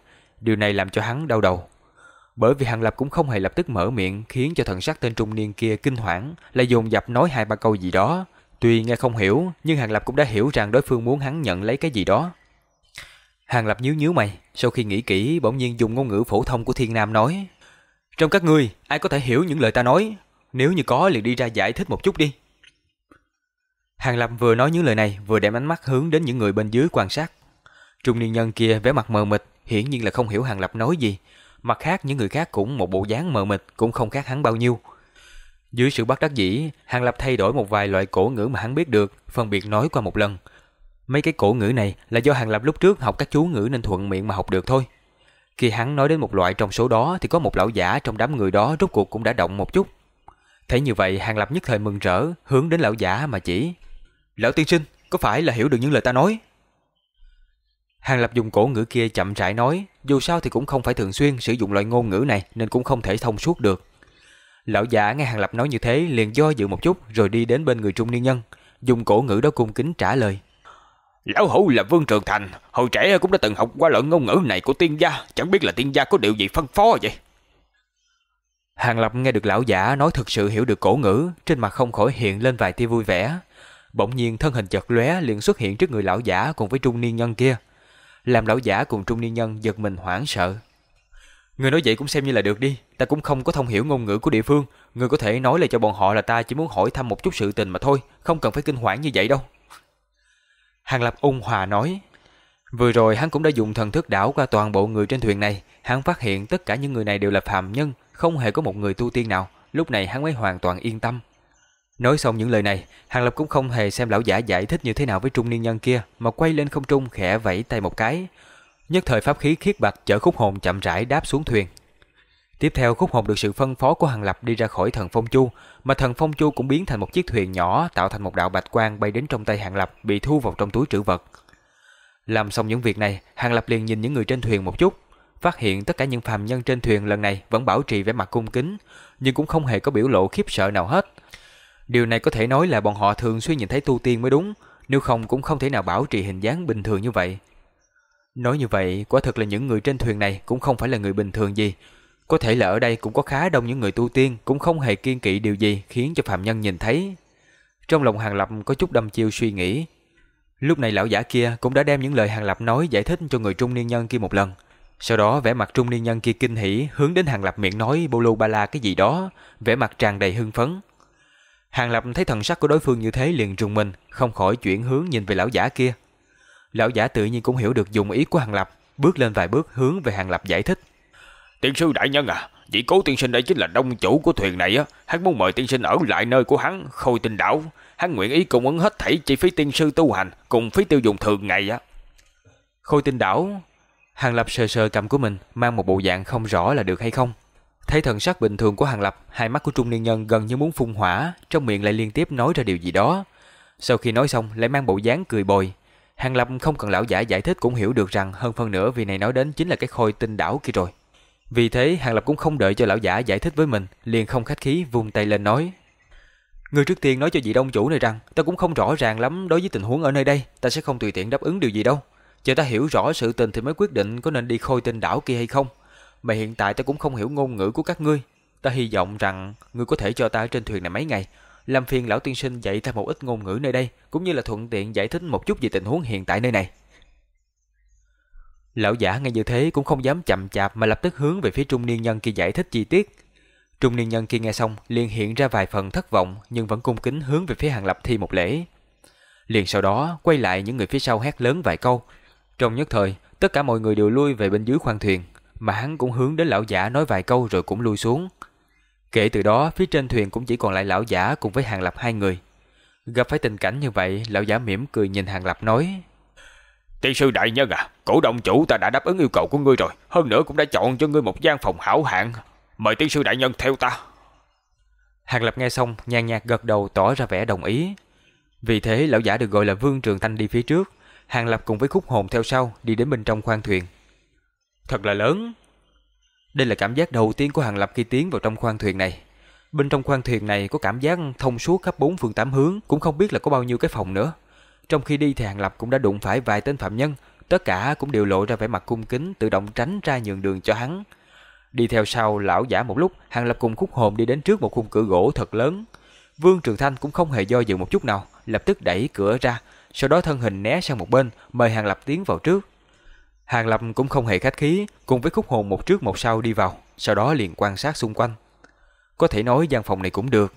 Điều này làm cho hắn đau đầu. Bởi vì Hàng Lập cũng không hề lập tức mở miệng khiến cho thần sắc tên trung niên kia kinh hoảng, lại dồn dập nói hai ba câu gì đó. Tuy nghe không hiểu, nhưng Hàng Lập cũng đã hiểu rằng đối phương muốn hắn nhận lấy cái gì đó. Hàng Lập nhíu nhíu mày, sau khi nghĩ kỹ bỗng nhiên dùng ngôn ngữ phổ thông của Thiên Nam nói. Trong các ngươi, ai có thể hiểu những lời ta nói? Nếu như có liền đi ra giải thích một chút đi. Hàng Lập vừa nói những lời này vừa đem ánh mắt hướng đến những người bên dưới quan sát. Trung niên nhân kia vẻ mặt mờ mịt, hiển nhiên là không hiểu Hàng Lập nói gì, Mặt khác những người khác cũng một bộ dáng mờ mịt cũng không khác hắn bao nhiêu. Dưới sự bắt đắc dĩ, Hàng Lập thay đổi một vài loại cổ ngữ mà hắn biết được, phân biệt nói qua một lần. Mấy cái cổ ngữ này là do Hàng Lập lúc trước học các chú ngữ nên thuận miệng mà học được thôi. Khi hắn nói đến một loại trong số đó thì có một lão giả trong đám người đó rốt cuộc cũng đã động một chút. Thấy như vậy Hàng Lập nhất thời mừng rỡ, hướng đến lão giả mà chỉ. Lão tiên sinh, có phải là hiểu được những lời ta nói? Hàng Lập dùng cổ ngữ kia chậm rãi nói, dù sao thì cũng không phải thường xuyên sử dụng loại ngôn ngữ này nên cũng không thể thông suốt được. Lão giả nghe Hàng Lập nói như thế liền do dự một chút rồi đi đến bên người trung niên nhân, dùng cổ ngữ đó cung kính trả lời. Lão hữu là Vương Trường Thành, hồi trẻ cũng đã từng học qua loại ngôn ngữ này của tiên gia, chẳng biết là tiên gia có điều gì phân phó vậy. Hàng Lập nghe được lão giả nói thực sự hiểu được cổ ngữ, trên mặt không khỏi hiện lên vài tia vui vẻ. Bỗng nhiên thân hình chợt lóe liền xuất hiện trước người lão giả cùng với trung niên nhân kia làm lão giả cùng trung niên nhân giật mình hoảng sợ. Người nói vậy cũng xem như là được đi, ta cũng không có thông hiểu ngôn ngữ của địa phương, người có thể nói lại cho bọn họ là ta chỉ muốn hỏi thăm một chút sự tình mà thôi, không cần phải kinh hoảng như vậy đâu. Hàng Lập ung hòa nói, vừa rồi hắn cũng đã dùng thần thức đảo qua toàn bộ người trên thuyền này, hắn phát hiện tất cả những người này đều là phàm nhân, không hề có một người tu tiên nào, lúc này hắn mới hoàn toàn yên tâm. Nói xong những lời này, Hàng Lập cũng không hề xem lão giả giải thích như thế nào với trung niên nhân kia, mà quay lên không trung khẽ vẫy tay một cái. Nhất thời pháp khí khiết bạc, chở khúc hồn chậm rãi đáp xuống thuyền. Tiếp theo khúc hồn được sự phân phó của Hàng Lập đi ra khỏi thần phong chu, mà thần phong chu cũng biến thành một chiếc thuyền nhỏ tạo thành một đạo bạch quang bay đến trong tay Hàng Lập bị thu vào trong túi trữ vật. Làm xong những việc này, Hàng Lập liền nhìn những người trên thuyền một chút, phát hiện tất cả những phàm nhân trên thuyền lần này vẫn bảo trì vẻ mặt cung kính, nhưng cũng không hề có biểu lộ khiếp sợ nào hết. Điều này có thể nói là bọn họ thường xuyên nhìn thấy tu tiên mới đúng, nếu không cũng không thể nào bảo trì hình dáng bình thường như vậy. Nói như vậy, quả thực là những người trên thuyền này cũng không phải là người bình thường gì. Có thể là ở đây cũng có khá đông những người tu tiên cũng không hề kiên kỵ điều gì khiến cho phạm nhân nhìn thấy. Trong lòng Hàng Lập có chút đâm chiêu suy nghĩ. Lúc này lão giả kia cũng đã đem những lời Hàng Lập nói giải thích cho người trung niên nhân kia một lần. Sau đó vẻ mặt trung niên nhân kia kinh hỉ hướng đến Hàng Lập miệng nói bô lô ba la cái gì đó, vẻ mặt tràn đầy hưng phấn. Hàng Lập thấy thần sắc của đối phương như thế liền rùng mình, không khỏi chuyển hướng nhìn về lão giả kia. Lão giả tự nhiên cũng hiểu được dụng ý của Hàng Lập, bước lên vài bước hướng về Hàng Lập giải thích. Tiên sư đại nhân à, vị cố tiên sinh đây chính là đông chủ của thuyền này á, hắn muốn mời tiên sinh ở lại nơi của hắn, khôi tinh đảo. Hắn nguyện ý cung ứng hết thảy chi phí tiên sư tu hành cùng phí tiêu dùng thường ngày á. Khôi tinh đảo, Hàng Lập sờ sờ cầm của mình, mang một bộ dạng không rõ là được hay không. Thấy thần sắc bình thường của Hàng Lập, hai mắt của trung niên nhân gần như muốn phun hỏa, trong miệng lại liên tiếp nói ra điều gì đó. Sau khi nói xong, lại mang bộ dáng cười bồi. Hàng Lập không cần lão giả giải thích cũng hiểu được rằng hơn phân nửa vì này nói đến chính là cái khôi tinh đảo kia rồi. Vì thế, Hàng Lập cũng không đợi cho lão giả giải thích với mình, liền không khách khí vung tay lên nói. Người trước tiên nói cho vị đông chủ này rằng, ta cũng không rõ ràng lắm đối với tình huống ở nơi đây, ta sẽ không tùy tiện đáp ứng điều gì đâu. Chờ ta hiểu rõ sự tình thì mới quyết định có nên đi khôi tinh đảo kia hay không mà hiện tại ta cũng không hiểu ngôn ngữ của các ngươi. Ta hy vọng rằng ngươi có thể cho ta ở trên thuyền này mấy ngày, làm phiền lão tiên sinh dạy ta một ít ngôn ngữ nơi đây, cũng như là thuận tiện giải thích một chút về tình huống hiện tại nơi này. Lão giả nghe như thế cũng không dám chậm chạp mà lập tức hướng về phía trung niên nhân kia giải thích chi tiết. Trung niên nhân kia nghe xong liền hiện ra vài phần thất vọng nhưng vẫn cung kính hướng về phía hàng lập thi một lễ. Liền sau đó quay lại những người phía sau hét lớn vài câu. Trong nhất thời, tất cả mọi người đều lui về bên dưới khoang thuyền mà hắn cũng hướng đến lão giả nói vài câu rồi cũng lui xuống. Kể từ đó, phía trên thuyền cũng chỉ còn lại lão giả cùng với Hàng Lập hai người. Gặp phải tình cảnh như vậy, lão giả mỉm cười nhìn Hàng Lập nói: "Tiên sư đại nhân à, cổ động chủ ta đã đáp ứng yêu cầu của ngươi rồi, hơn nữa cũng đã chọn cho ngươi một gian phòng hảo hạng, mời tiên sư đại nhân theo ta." Hàng Lập nghe xong, nhàn nhạt gật đầu tỏ ra vẻ đồng ý. Vì thế, lão giả được gọi là Vương Trường Thanh đi phía trước, Hàng Lập cùng với khúc hồn theo sau đi đến bên trong khoang thuyền. Thật là lớn. Đây là cảm giác đầu tiên của Hàng Lập khi tiến vào trong khoang thuyền này. Bên trong khoang thuyền này có cảm giác thông suốt khắp bốn phương tám hướng, cũng không biết là có bao nhiêu cái phòng nữa. Trong khi đi thì Hàng Lập cũng đã đụng phải vài tên phạm nhân, tất cả cũng đều lộ ra vẻ mặt cung kính, tự động tránh ra nhường đường cho hắn. Đi theo sau lão giả một lúc, Hàng Lập cùng khúc hồn đi đến trước một khung cửa gỗ thật lớn. Vương Trường Thanh cũng không hề do dự một chút nào, lập tức đẩy cửa ra, sau đó thân hình né sang một bên, mời Hàng Lập tiến vào trước. Hàng Lập cũng không hề khách khí, cùng với khúc hồn một trước một sau đi vào, sau đó liền quan sát xung quanh. Có thể nói gian phòng này cũng được,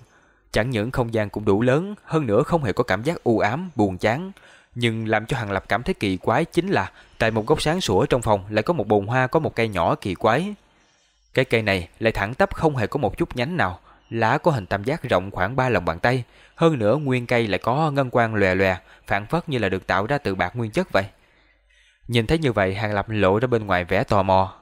chẳng những không gian cũng đủ lớn, hơn nữa không hề có cảm giác u ám, buồn chán. Nhưng làm cho Hàng Lập cảm thấy kỳ quái chính là tại một góc sáng sủa trong phòng lại có một bồn hoa có một cây nhỏ kỳ quái. Cái cây này lại thẳng tắp không hề có một chút nhánh nào, lá có hình tam giác rộng khoảng 3 lòng bàn tay, hơn nữa nguyên cây lại có ngân quang lòe lòe, phản phất như là được tạo ra từ bạc nguyên chất vậy. Nhìn thấy như vậy Hàng Lập lộ ra bên ngoài vẻ tò mò.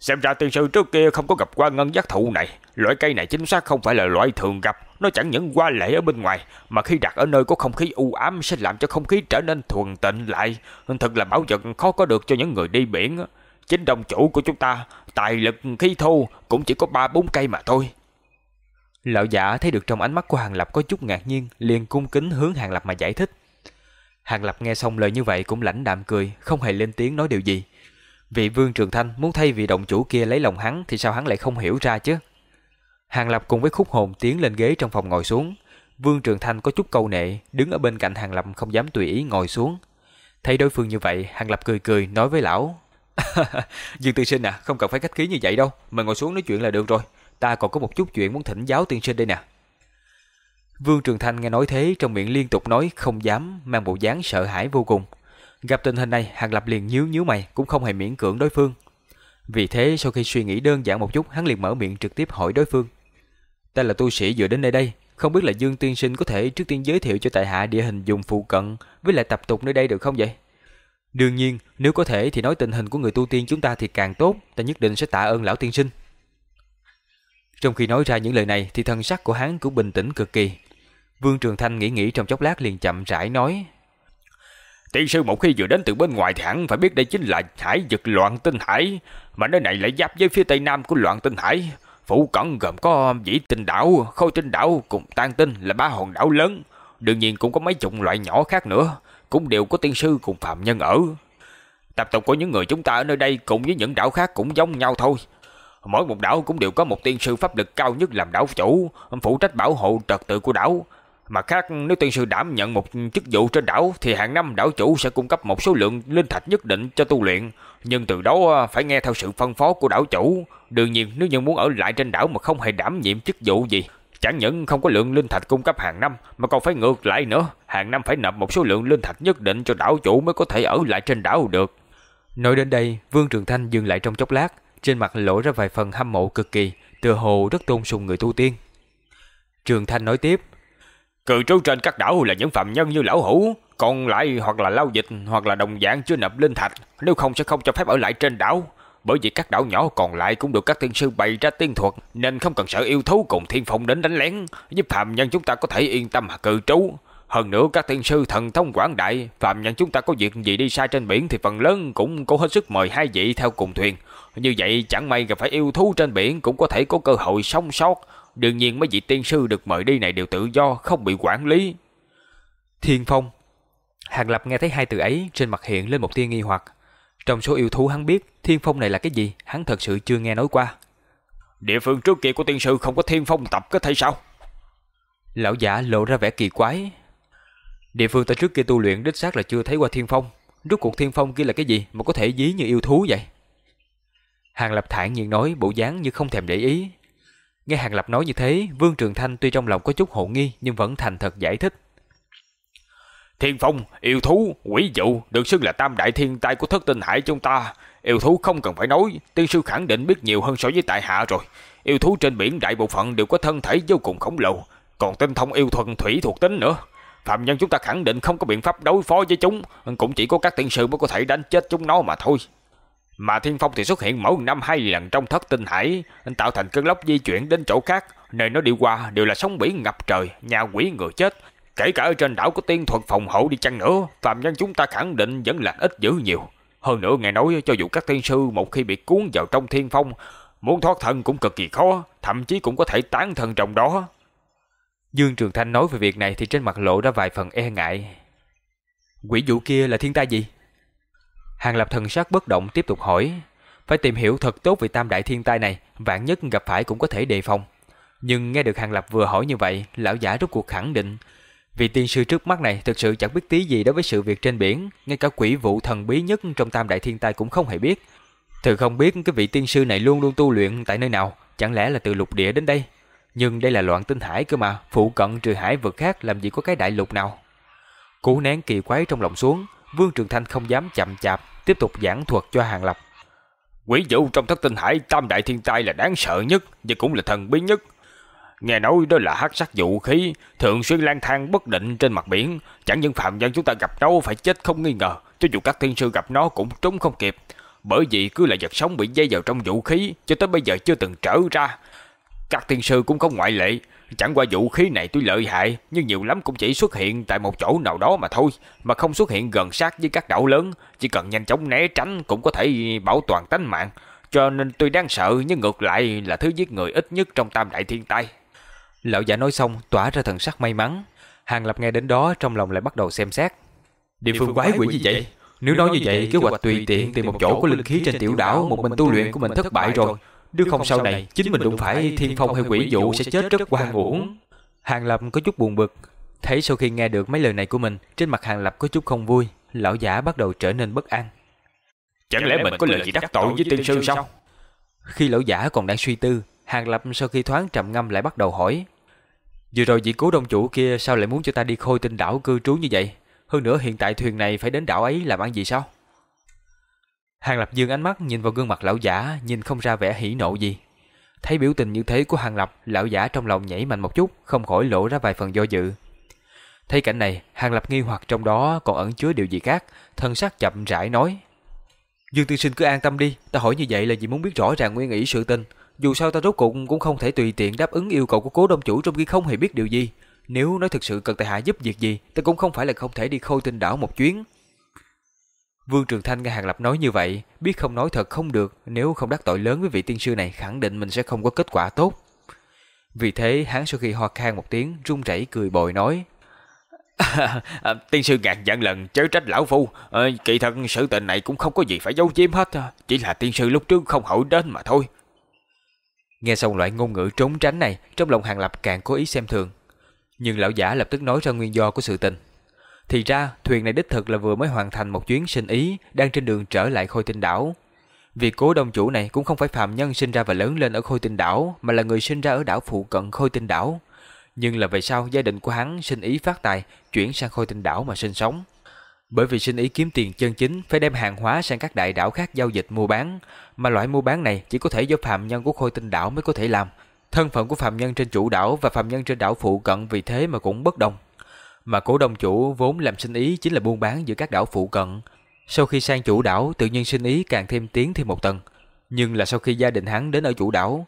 Xem ra tiên sư trước kia không có gặp qua ngân giác thụ này. Loại cây này chính xác không phải là loại thường gặp. Nó chẳng những qua lệ ở bên ngoài, mà khi đặt ở nơi có không khí u ám sẽ làm cho không khí trở nên thuần tịnh lại. Thật là bảo vật khó có được cho những người đi biển. Chính đồng chủ của chúng ta, tài lực khí thô cũng chỉ có ba bốn cây mà thôi. Lão giả thấy được trong ánh mắt của Hàng Lập có chút ngạc nhiên, liền cung kính hướng Hàng Lập mà giải thích. Hàng Lập nghe xong lời như vậy cũng lãnh đạm cười, không hề lên tiếng nói điều gì. Vị Vương Trường Thanh muốn thay vị động chủ kia lấy lòng hắn thì sao hắn lại không hiểu ra chứ? Hàng Lập cùng với khúc hồn tiến lên ghế trong phòng ngồi xuống. Vương Trường Thanh có chút câu nệ, đứng ở bên cạnh Hàng Lập không dám tùy ý ngồi xuống. Thấy đối phương như vậy, Hàng Lập cười cười nói với lão. [laughs] Dương tiên sinh à, không cần phải khách khí như vậy đâu, mời ngồi xuống nói chuyện là được rồi. Ta còn có một chút chuyện muốn thỉnh giáo tiên sinh đây nè. Vương Trường Thanh nghe nói thế trong miệng liên tục nói không dám, mang bộ dáng sợ hãi vô cùng. Gặp tình hình này, Hàng Lập liền nhíu nhíu mày, cũng không hề miễn cưỡng đối phương. Vì thế, sau khi suy nghĩ đơn giản một chút, hắn liền mở miệng trực tiếp hỏi đối phương. Ta là tu sĩ vừa đến nơi đây, không biết là Dương Tiên Sinh có thể trước tiên giới thiệu cho tại hạ địa hình dùng phụ cận với lại tập tục nơi đây được không vậy? Đương nhiên, nếu có thể thì nói tình hình của người tu tiên chúng ta thì càng tốt, ta nhất định sẽ tạ ơn lão tiên sinh. Trong khi nói ra những lời này thì thân sắc của hắn cũng bình tĩnh cực kỳ. Vương Trường Thanh nghĩ nghĩ trong chốc lát liền chậm rãi nói. Tiên sư một khi vừa đến từ bên ngoài thì hẳn phải biết đây chính là hải vực loạn tinh hải, mà nơi này lại giáp với phía tây nam của loạn tinh hải. Phụ cận gồm có dĩ tinh đảo, khôi tinh đảo cùng tan tinh là ba hòn đảo lớn. Đương nhiên cũng có mấy chục loại nhỏ khác nữa, cũng đều có tiên sư cùng phạm nhân ở. Tập tục của những người chúng ta ở nơi đây cùng với những đảo khác cũng giống nhau thôi. Mỗi một đảo cũng đều có một tiên sư pháp lực cao nhất làm đảo chủ, phụ trách bảo hộ trật tự của đảo. Mặt khác, nếu tiên sư đảm nhận một chức vụ trên đảo thì hàng năm đảo chủ sẽ cung cấp một số lượng linh thạch nhất định cho tu luyện, nhưng từ đó à, phải nghe theo sự phân phó của đảo chủ. Đương nhiên, nếu như muốn ở lại trên đảo mà không hề đảm nhiệm chức vụ gì, chẳng những không có lượng linh thạch cung cấp hàng năm mà còn phải ngược lại nữa, hàng năm phải nộp một số lượng linh thạch nhất định cho đảo chủ mới có thể ở lại trên đảo được. Nói đến đây, Vương Trường Thanh dừng lại trong chốc lát, trên mặt lộ ra vài phần hâm mộ cực kỳ, tựa hồ rất tôn sùng người tu tiên. Trường Thanh nói tiếp, Cự trú trên các đảo là những phạm nhân như lão hủ, còn lại hoặc là lao dịch hoặc là đồng dạng chưa nộp linh thạch, nếu không sẽ không cho phép ở lại trên đảo. Bởi vì các đảo nhỏ còn lại cũng được các tiên sư bày ra tiên thuật, nên không cần sợ yêu thú cùng thiên phong đến đánh lén, giúp phạm nhân chúng ta có thể yên tâm cự cư trú. Hơn nữa các tiên sư thần thông quảng đại, phạm nhân chúng ta có việc gì đi sai trên biển thì phần lớn cũng cố hết sức mời hai vị theo cùng thuyền. Như vậy chẳng may gặp phải yêu thú trên biển cũng có thể có cơ hội sống sót. Đương nhiên mấy vị tiên sư được mời đi này đều tự do, không bị quản lý. Thiên phong Hàng Lập nghe thấy hai từ ấy trên mặt hiện lên một tia nghi hoặc. Trong số yêu thú hắn biết, thiên phong này là cái gì, hắn thật sự chưa nghe nói qua. Địa phương trước kia của tiên sư không có thiên phong tập có thể sao? Lão giả lộ ra vẻ kỳ quái. Địa phương ta trước kia tu luyện đích xác là chưa thấy qua thiên phong. Rốt cuộc thiên phong kia là cái gì mà có thể dí như yêu thú vậy? Hàng Lập thản nhiên nói bộ dáng như không thèm để ý. Nghe Hàng Lập nói như thế, Vương Trường Thanh tuy trong lòng có chút hộ nghi nhưng vẫn thành thật giải thích. Thiên phong, yêu thú, quỷ dụ được xưng là tam đại thiên tai của thất tinh hải chúng ta. Yêu thú không cần phải nói, tiên sư khẳng định biết nhiều hơn so với tại hạ rồi. Yêu thú trên biển đại bộ phận đều có thân thể vô cùng khổng lồ, còn tinh thông yêu thuần thủy thuộc tính nữa. Phạm nhân chúng ta khẳng định không có biện pháp đối phó với chúng, cũng chỉ có các tiên sư mới có thể đánh chết chúng nó mà thôi. Mà thiên phong thì xuất hiện mỗi năm hai lần trong thất tinh hải, tạo thành cơn lốc di chuyển đến chỗ khác, nơi nó đi qua đều là sóng biển ngập trời, nhà quỷ người chết. Kể cả ở trên đảo có tiên thuật phòng hộ đi chăng nữa, phạm nhân chúng ta khẳng định vẫn là ít dữ nhiều. Hơn nữa nghe nói cho dù các tiên sư một khi bị cuốn vào trong thiên phong, muốn thoát thân cũng cực kỳ khó, thậm chí cũng có thể tán thân trong đó. Dương Trường Thanh nói về việc này thì trên mặt lộ ra vài phần e ngại. Quỷ vụ kia là thiên tai gì? Hàng Lập thần sắc bất động tiếp tục hỏi. Phải tìm hiểu thật tốt về tam đại thiên tai này, vạn nhất gặp phải cũng có thể đề phòng. Nhưng nghe được Hàng Lập vừa hỏi như vậy, lão giả rốt cuộc khẳng định. vị tiên sư trước mắt này thực sự chẳng biết tí gì đối với sự việc trên biển, ngay cả quỷ vụ thần bí nhất trong tam đại thiên tai cũng không hề biết. Thực không biết cái vị tiên sư này luôn luôn tu luyện tại nơi nào, chẳng lẽ là từ lục địa đến đây? Nhưng đây là loạn tinh hải cơ mà, phụ cận trừ hải vực khác làm gì có cái đại lục nào. Cố nén kỳ quái trong lòng xuống, Vương Trường Thanh không dám chậm chạp, tiếp tục giảng thuật cho Hàng Lập. Quỷ vũ trong thất tinh hải tam đại thiên tai là đáng sợ nhất và cũng là thần bí nhất. Nghe nói đó là hắc sắc vũ khí, thường xuyên lang thang bất định trên mặt biển. Chẳng những phạm nhân chúng ta gặp nó phải chết không nghi ngờ, cho dù các thiên sư gặp nó cũng trốn không kịp. Bởi vì cứ là vật sống bị dây vào trong vũ khí, cho tới bây giờ chưa từng trở ra. Các thiên sư cũng không ngoại lệ, Chẳng qua vũ khí này tuy lợi hại, nhưng nhiều lắm cũng chỉ xuất hiện tại một chỗ nào đó mà thôi, mà không xuất hiện gần sát với các đảo lớn, chỉ cần nhanh chóng né tránh cũng có thể bảo toàn tính mạng. Cho nên tuy đáng sợ nhưng ngược lại là thứ giết người ít nhất trong tam đại thiên tai. Lão giả nói xong tỏa ra thần sắc may mắn. Hàng Lập nghe đến đó trong lòng lại bắt đầu xem xét. Địa phương quái quỷ gì vậy? Nếu nói như vậy, kế hoạch tùy tiện tìm một chỗ có linh khí trên tiểu đảo, một mình tu luyện của mình thất bại rồi. Nếu không sau này chính mình đụng phải thiên phong hay quỷ dụ sẽ chết rất oan uổng. Hàng Lập có chút buồn bực. Thấy sau khi nghe được mấy lời này của mình, trên mặt Hàng Lập có chút không vui, lão giả bắt đầu trở nên bất an. Chẳng lẽ mình có lời gì đắc tội với tiên sư sao? Khi lão giả còn đang suy tư, Hàng Lập sau khi thoáng trầm ngâm lại bắt đầu hỏi. Vừa rồi vị cố đông chủ kia sao lại muốn cho ta đi khôi tinh đảo cư trú như vậy? Hơn nữa hiện tại thuyền này phải đến đảo ấy làm ăn gì sao? Hàng Lập dương ánh mắt nhìn vào gương mặt lão giả, nhìn không ra vẻ hỉ nộ gì. Thấy biểu tình như thế của Hàng Lập, lão giả trong lòng nhảy mạnh một chút, không khỏi lộ ra vài phần do dự. Thấy cảnh này, Hàng Lập nghi hoặc trong đó còn ẩn chứa điều gì khác, thân sắc chậm rãi nói. Dương tiên sinh cứ an tâm đi, ta hỏi như vậy là vì muốn biết rõ ràng nguyên ý sự tình. Dù sao ta rốt cuộc cũng không thể tùy tiện đáp ứng yêu cầu của cố đông chủ trong khi không hề biết điều gì. Nếu nói thực sự cần tại hạ giúp việc gì, ta cũng không phải là không thể đi khôi tinh đảo một chuyến. Vương Trường Thanh nghe Hàng Lập nói như vậy, biết không nói thật không được, nếu không đắc tội lớn với vị tiên sư này khẳng định mình sẽ không có kết quả tốt. Vì thế, hắn sau khi ho khan một tiếng, run rẩy cười bồi nói. [laughs] à, tiên sư ngàn dặn lần chớ trách lão phu à, kỳ thật sự tình này cũng không có gì phải giấu giếm hết chỉ là tiên sư lúc trước không hỏi đến mà thôi nghe xong loại ngôn ngữ trốn tránh này trong lòng hàng lập càng cố ý xem thường nhưng lão giả lập tức nói ra nguyên do của sự tình thì ra thuyền này đích thực là vừa mới hoàn thành một chuyến sinh ý đang trên đường trở lại khôi tinh đảo vì cố đông chủ này cũng không phải phạm nhân sinh ra và lớn lên ở khôi tinh đảo mà là người sinh ra ở đảo phụ cận khôi tinh đảo nhưng là về sau gia đình của hắn sinh ý phát tài, chuyển sang khôi tinh đảo mà sinh sống. Bởi vì sinh ý kiếm tiền chân chính phải đem hàng hóa sang các đại đảo khác giao dịch mua bán, mà loại mua bán này chỉ có thể do phạm nhân của khôi tinh đảo mới có thể làm. Thân phận của phạm nhân trên chủ đảo và phạm nhân trên đảo phụ cận vì thế mà cũng bất đồng. Mà cố đông chủ vốn làm sinh ý chính là buôn bán giữa các đảo phụ cận. Sau khi sang chủ đảo, tự nhiên sinh ý càng thêm tiến thêm một tầng. Nhưng là sau khi gia đình hắn đến ở chủ đảo,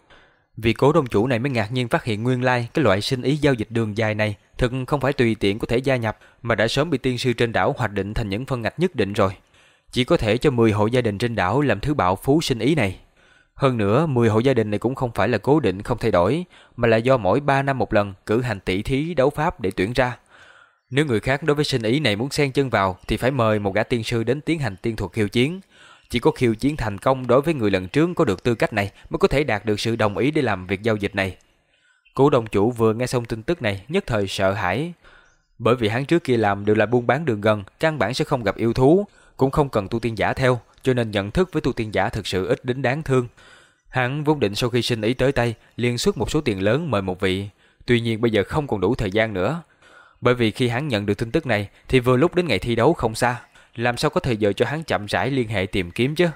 vì cố đông chủ này mới ngạc nhiên phát hiện nguyên lai cái loại sinh ý giao dịch đường dài này thực không phải tùy tiện có thể gia nhập mà đã sớm bị tiên sư trên đảo hoạch định thành những phân ngạch nhất định rồi. Chỉ có thể cho 10 hộ gia đình trên đảo làm thứ bạo phú sinh ý này. Hơn nữa, 10 hộ gia đình này cũng không phải là cố định không thay đổi, mà là do mỗi 3 năm một lần cử hành tỷ thí đấu pháp để tuyển ra. Nếu người khác đối với sinh ý này muốn xen chân vào thì phải mời một gã tiên sư đến tiến hành tiên thuật khiêu chiến, chỉ có khiêu chiến thành công đối với người lần trước có được tư cách này mới có thể đạt được sự đồng ý để làm việc giao dịch này. Cố đồng chủ vừa nghe xong tin tức này nhất thời sợ hãi. Bởi vì hắn trước kia làm đều là buôn bán đường gần, căn bản sẽ không gặp yêu thú, cũng không cần tu tiên giả theo, cho nên nhận thức với tu tiên giả thực sự ít đến đáng thương. Hắn vốn định sau khi sinh ý tới tay, liên xuất một số tiền lớn mời một vị. Tuy nhiên bây giờ không còn đủ thời gian nữa. Bởi vì khi hắn nhận được tin tức này thì vừa lúc đến ngày thi đấu không xa làm sao có thời giờ cho hắn chậm rãi liên hệ tìm kiếm chứ?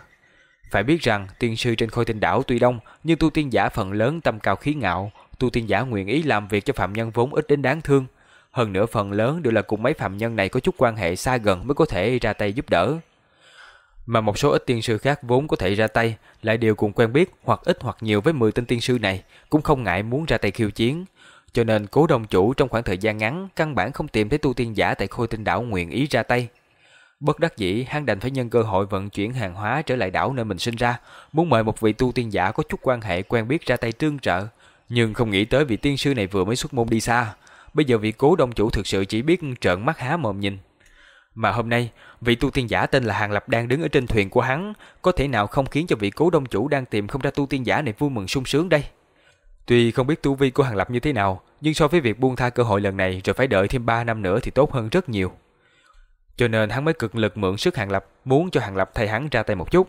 Phải biết rằng tiên sư trên khôi tinh đảo tuy đông, nhưng tu tiên giả phần lớn tâm cao khí ngạo, tu tiên giả nguyện ý làm việc cho phạm nhân vốn ít đến đáng thương. Hơn nữa phần lớn đều là cùng mấy phạm nhân này có chút quan hệ xa gần mới có thể ra tay giúp đỡ. Mà một số ít tiên sư khác vốn có thể ra tay, lại đều cùng quen biết hoặc ít hoặc nhiều với 10 tên tiên sư này, cũng không ngại muốn ra tay khiêu chiến. Cho nên cố đồng chủ trong khoảng thời gian ngắn căn bản không tìm thấy tu tiên giả tại khôi tinh đảo nguyện ý ra tay. Bất đắc dĩ, hắn đành phải nhân cơ hội vận chuyển hàng hóa trở lại đảo nơi mình sinh ra, muốn mời một vị tu tiên giả có chút quan hệ quen biết ra tay tương trợ. Nhưng không nghĩ tới vị tiên sư này vừa mới xuất môn đi xa. Bây giờ vị cố đông chủ thực sự chỉ biết trợn mắt há mồm nhìn. Mà hôm nay, vị tu tiên giả tên là Hàng Lập đang đứng ở trên thuyền của hắn, có thể nào không khiến cho vị cố đông chủ đang tìm không ra tu tiên giả này vui mừng sung sướng đây? Tuy không biết tu vi của Hàng Lập như thế nào, nhưng so với việc buông tha cơ hội lần này rồi phải đợi thêm 3 năm nữa thì tốt hơn rất nhiều. Cho nên hắn mới cực lực mượn sức Hàng Lập, muốn cho Hàng Lập thay hắn ra tay một chút.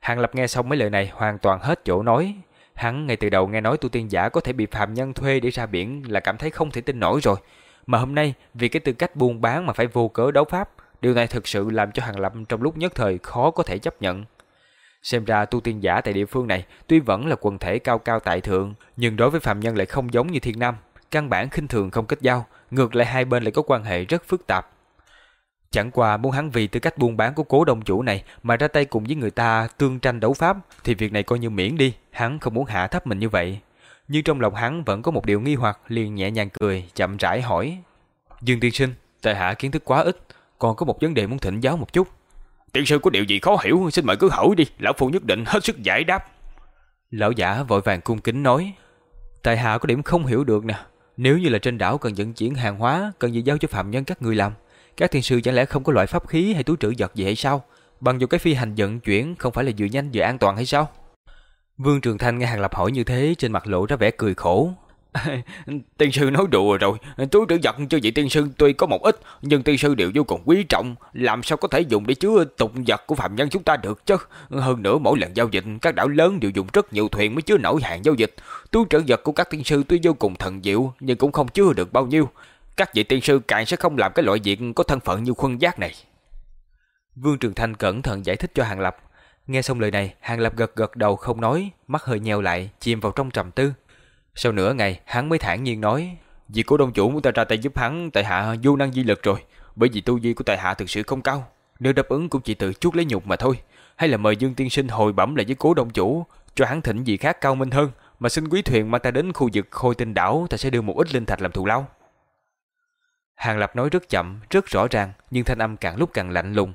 Hàng Lập nghe xong mấy lời này hoàn toàn hết chỗ nói. Hắn ngay từ đầu nghe nói tu tiên giả có thể bị phàm nhân thuê để ra biển là cảm thấy không thể tin nổi rồi. Mà hôm nay, vì cái tư cách buôn bán mà phải vô cớ đấu pháp, điều này thực sự làm cho Hàng Lập trong lúc nhất thời khó có thể chấp nhận. Xem ra tu tiên giả tại địa phương này tuy vẫn là quần thể cao cao tại thượng, nhưng đối với phàm nhân lại không giống như thiên nam, căn bản khinh thường không kết giao, ngược lại hai bên lại có quan hệ rất phức tạp. Chẳng qua muốn hắn vì tư cách buôn bán của cố đồng chủ này mà ra tay cùng với người ta tương tranh đấu pháp thì việc này coi như miễn đi, hắn không muốn hạ thấp mình như vậy. Nhưng trong lòng hắn vẫn có một điều nghi hoặc liền nhẹ nhàng cười, chậm rãi hỏi. Dương tiên sinh, tại hạ kiến thức quá ít, còn có một vấn đề muốn thỉnh giáo một chút. Tiên sư có điều gì khó hiểu, xin mời cứ hỏi đi, lão phu nhất định hết sức giải đáp. Lão giả vội vàng cung kính nói. Tại hạ có điểm không hiểu được nè, nếu như là trên đảo cần vận chuyển hàng hóa, cần gì giao cho phạm nhân các người làm các thiên sư chẳng lẽ không có loại pháp khí hay túi trữ vật gì hay sao? Bằng dù cái phi hành vận chuyển không phải là vừa nhanh vừa an toàn hay sao? Vương Trường Thanh nghe Hàng Lập hỏi như thế, trên mặt lộ ra vẻ cười khổ tiên sư nói đùa rồi, túi trữ vật cho vị tiên sư tuy có một ít, nhưng tiên sư đều vô cùng quý trọng, làm sao có thể dùng để chứa tụng vật của phạm nhân chúng ta được chứ? Hơn nữa mỗi lần giao dịch, các đảo lớn đều dùng rất nhiều thuyền mới chứa nổi hàng giao dịch. Túi trữ vật của các tiên sư tuy vô cùng thần diệu, nhưng cũng không chứa được bao nhiêu. Các vị tiên sư càng sẽ không làm cái loại việc có thân phận như khuân giác này. Vương Trường Thanh cẩn thận giải thích cho Hàng Lập. Nghe xong lời này, Hàng Lập gật gật đầu không nói, mắt hơi nheo lại, chìm vào trong trầm tư. Sau nửa ngày, hắn mới thản nhiên nói, vì cố đông chủ muốn ta ra tay giúp hắn, tại hạ vô năng di lực rồi, bởi vì tu vi của tại hạ thực sự không cao. Nếu đáp ứng cũng chỉ tự chút lấy nhục mà thôi. Hay là mời Dương Tiên Sinh hồi bẩm lại với cố đông chủ, cho hắn thỉnh gì khác cao minh hơn, mà xin quý thuyền mang ta đến khu vực khôi tinh đảo, ta sẽ đưa một ít linh thạch làm thù lao. Hàng Lập nói rất chậm, rất rõ ràng, nhưng thanh âm càng lúc càng lạnh lùng.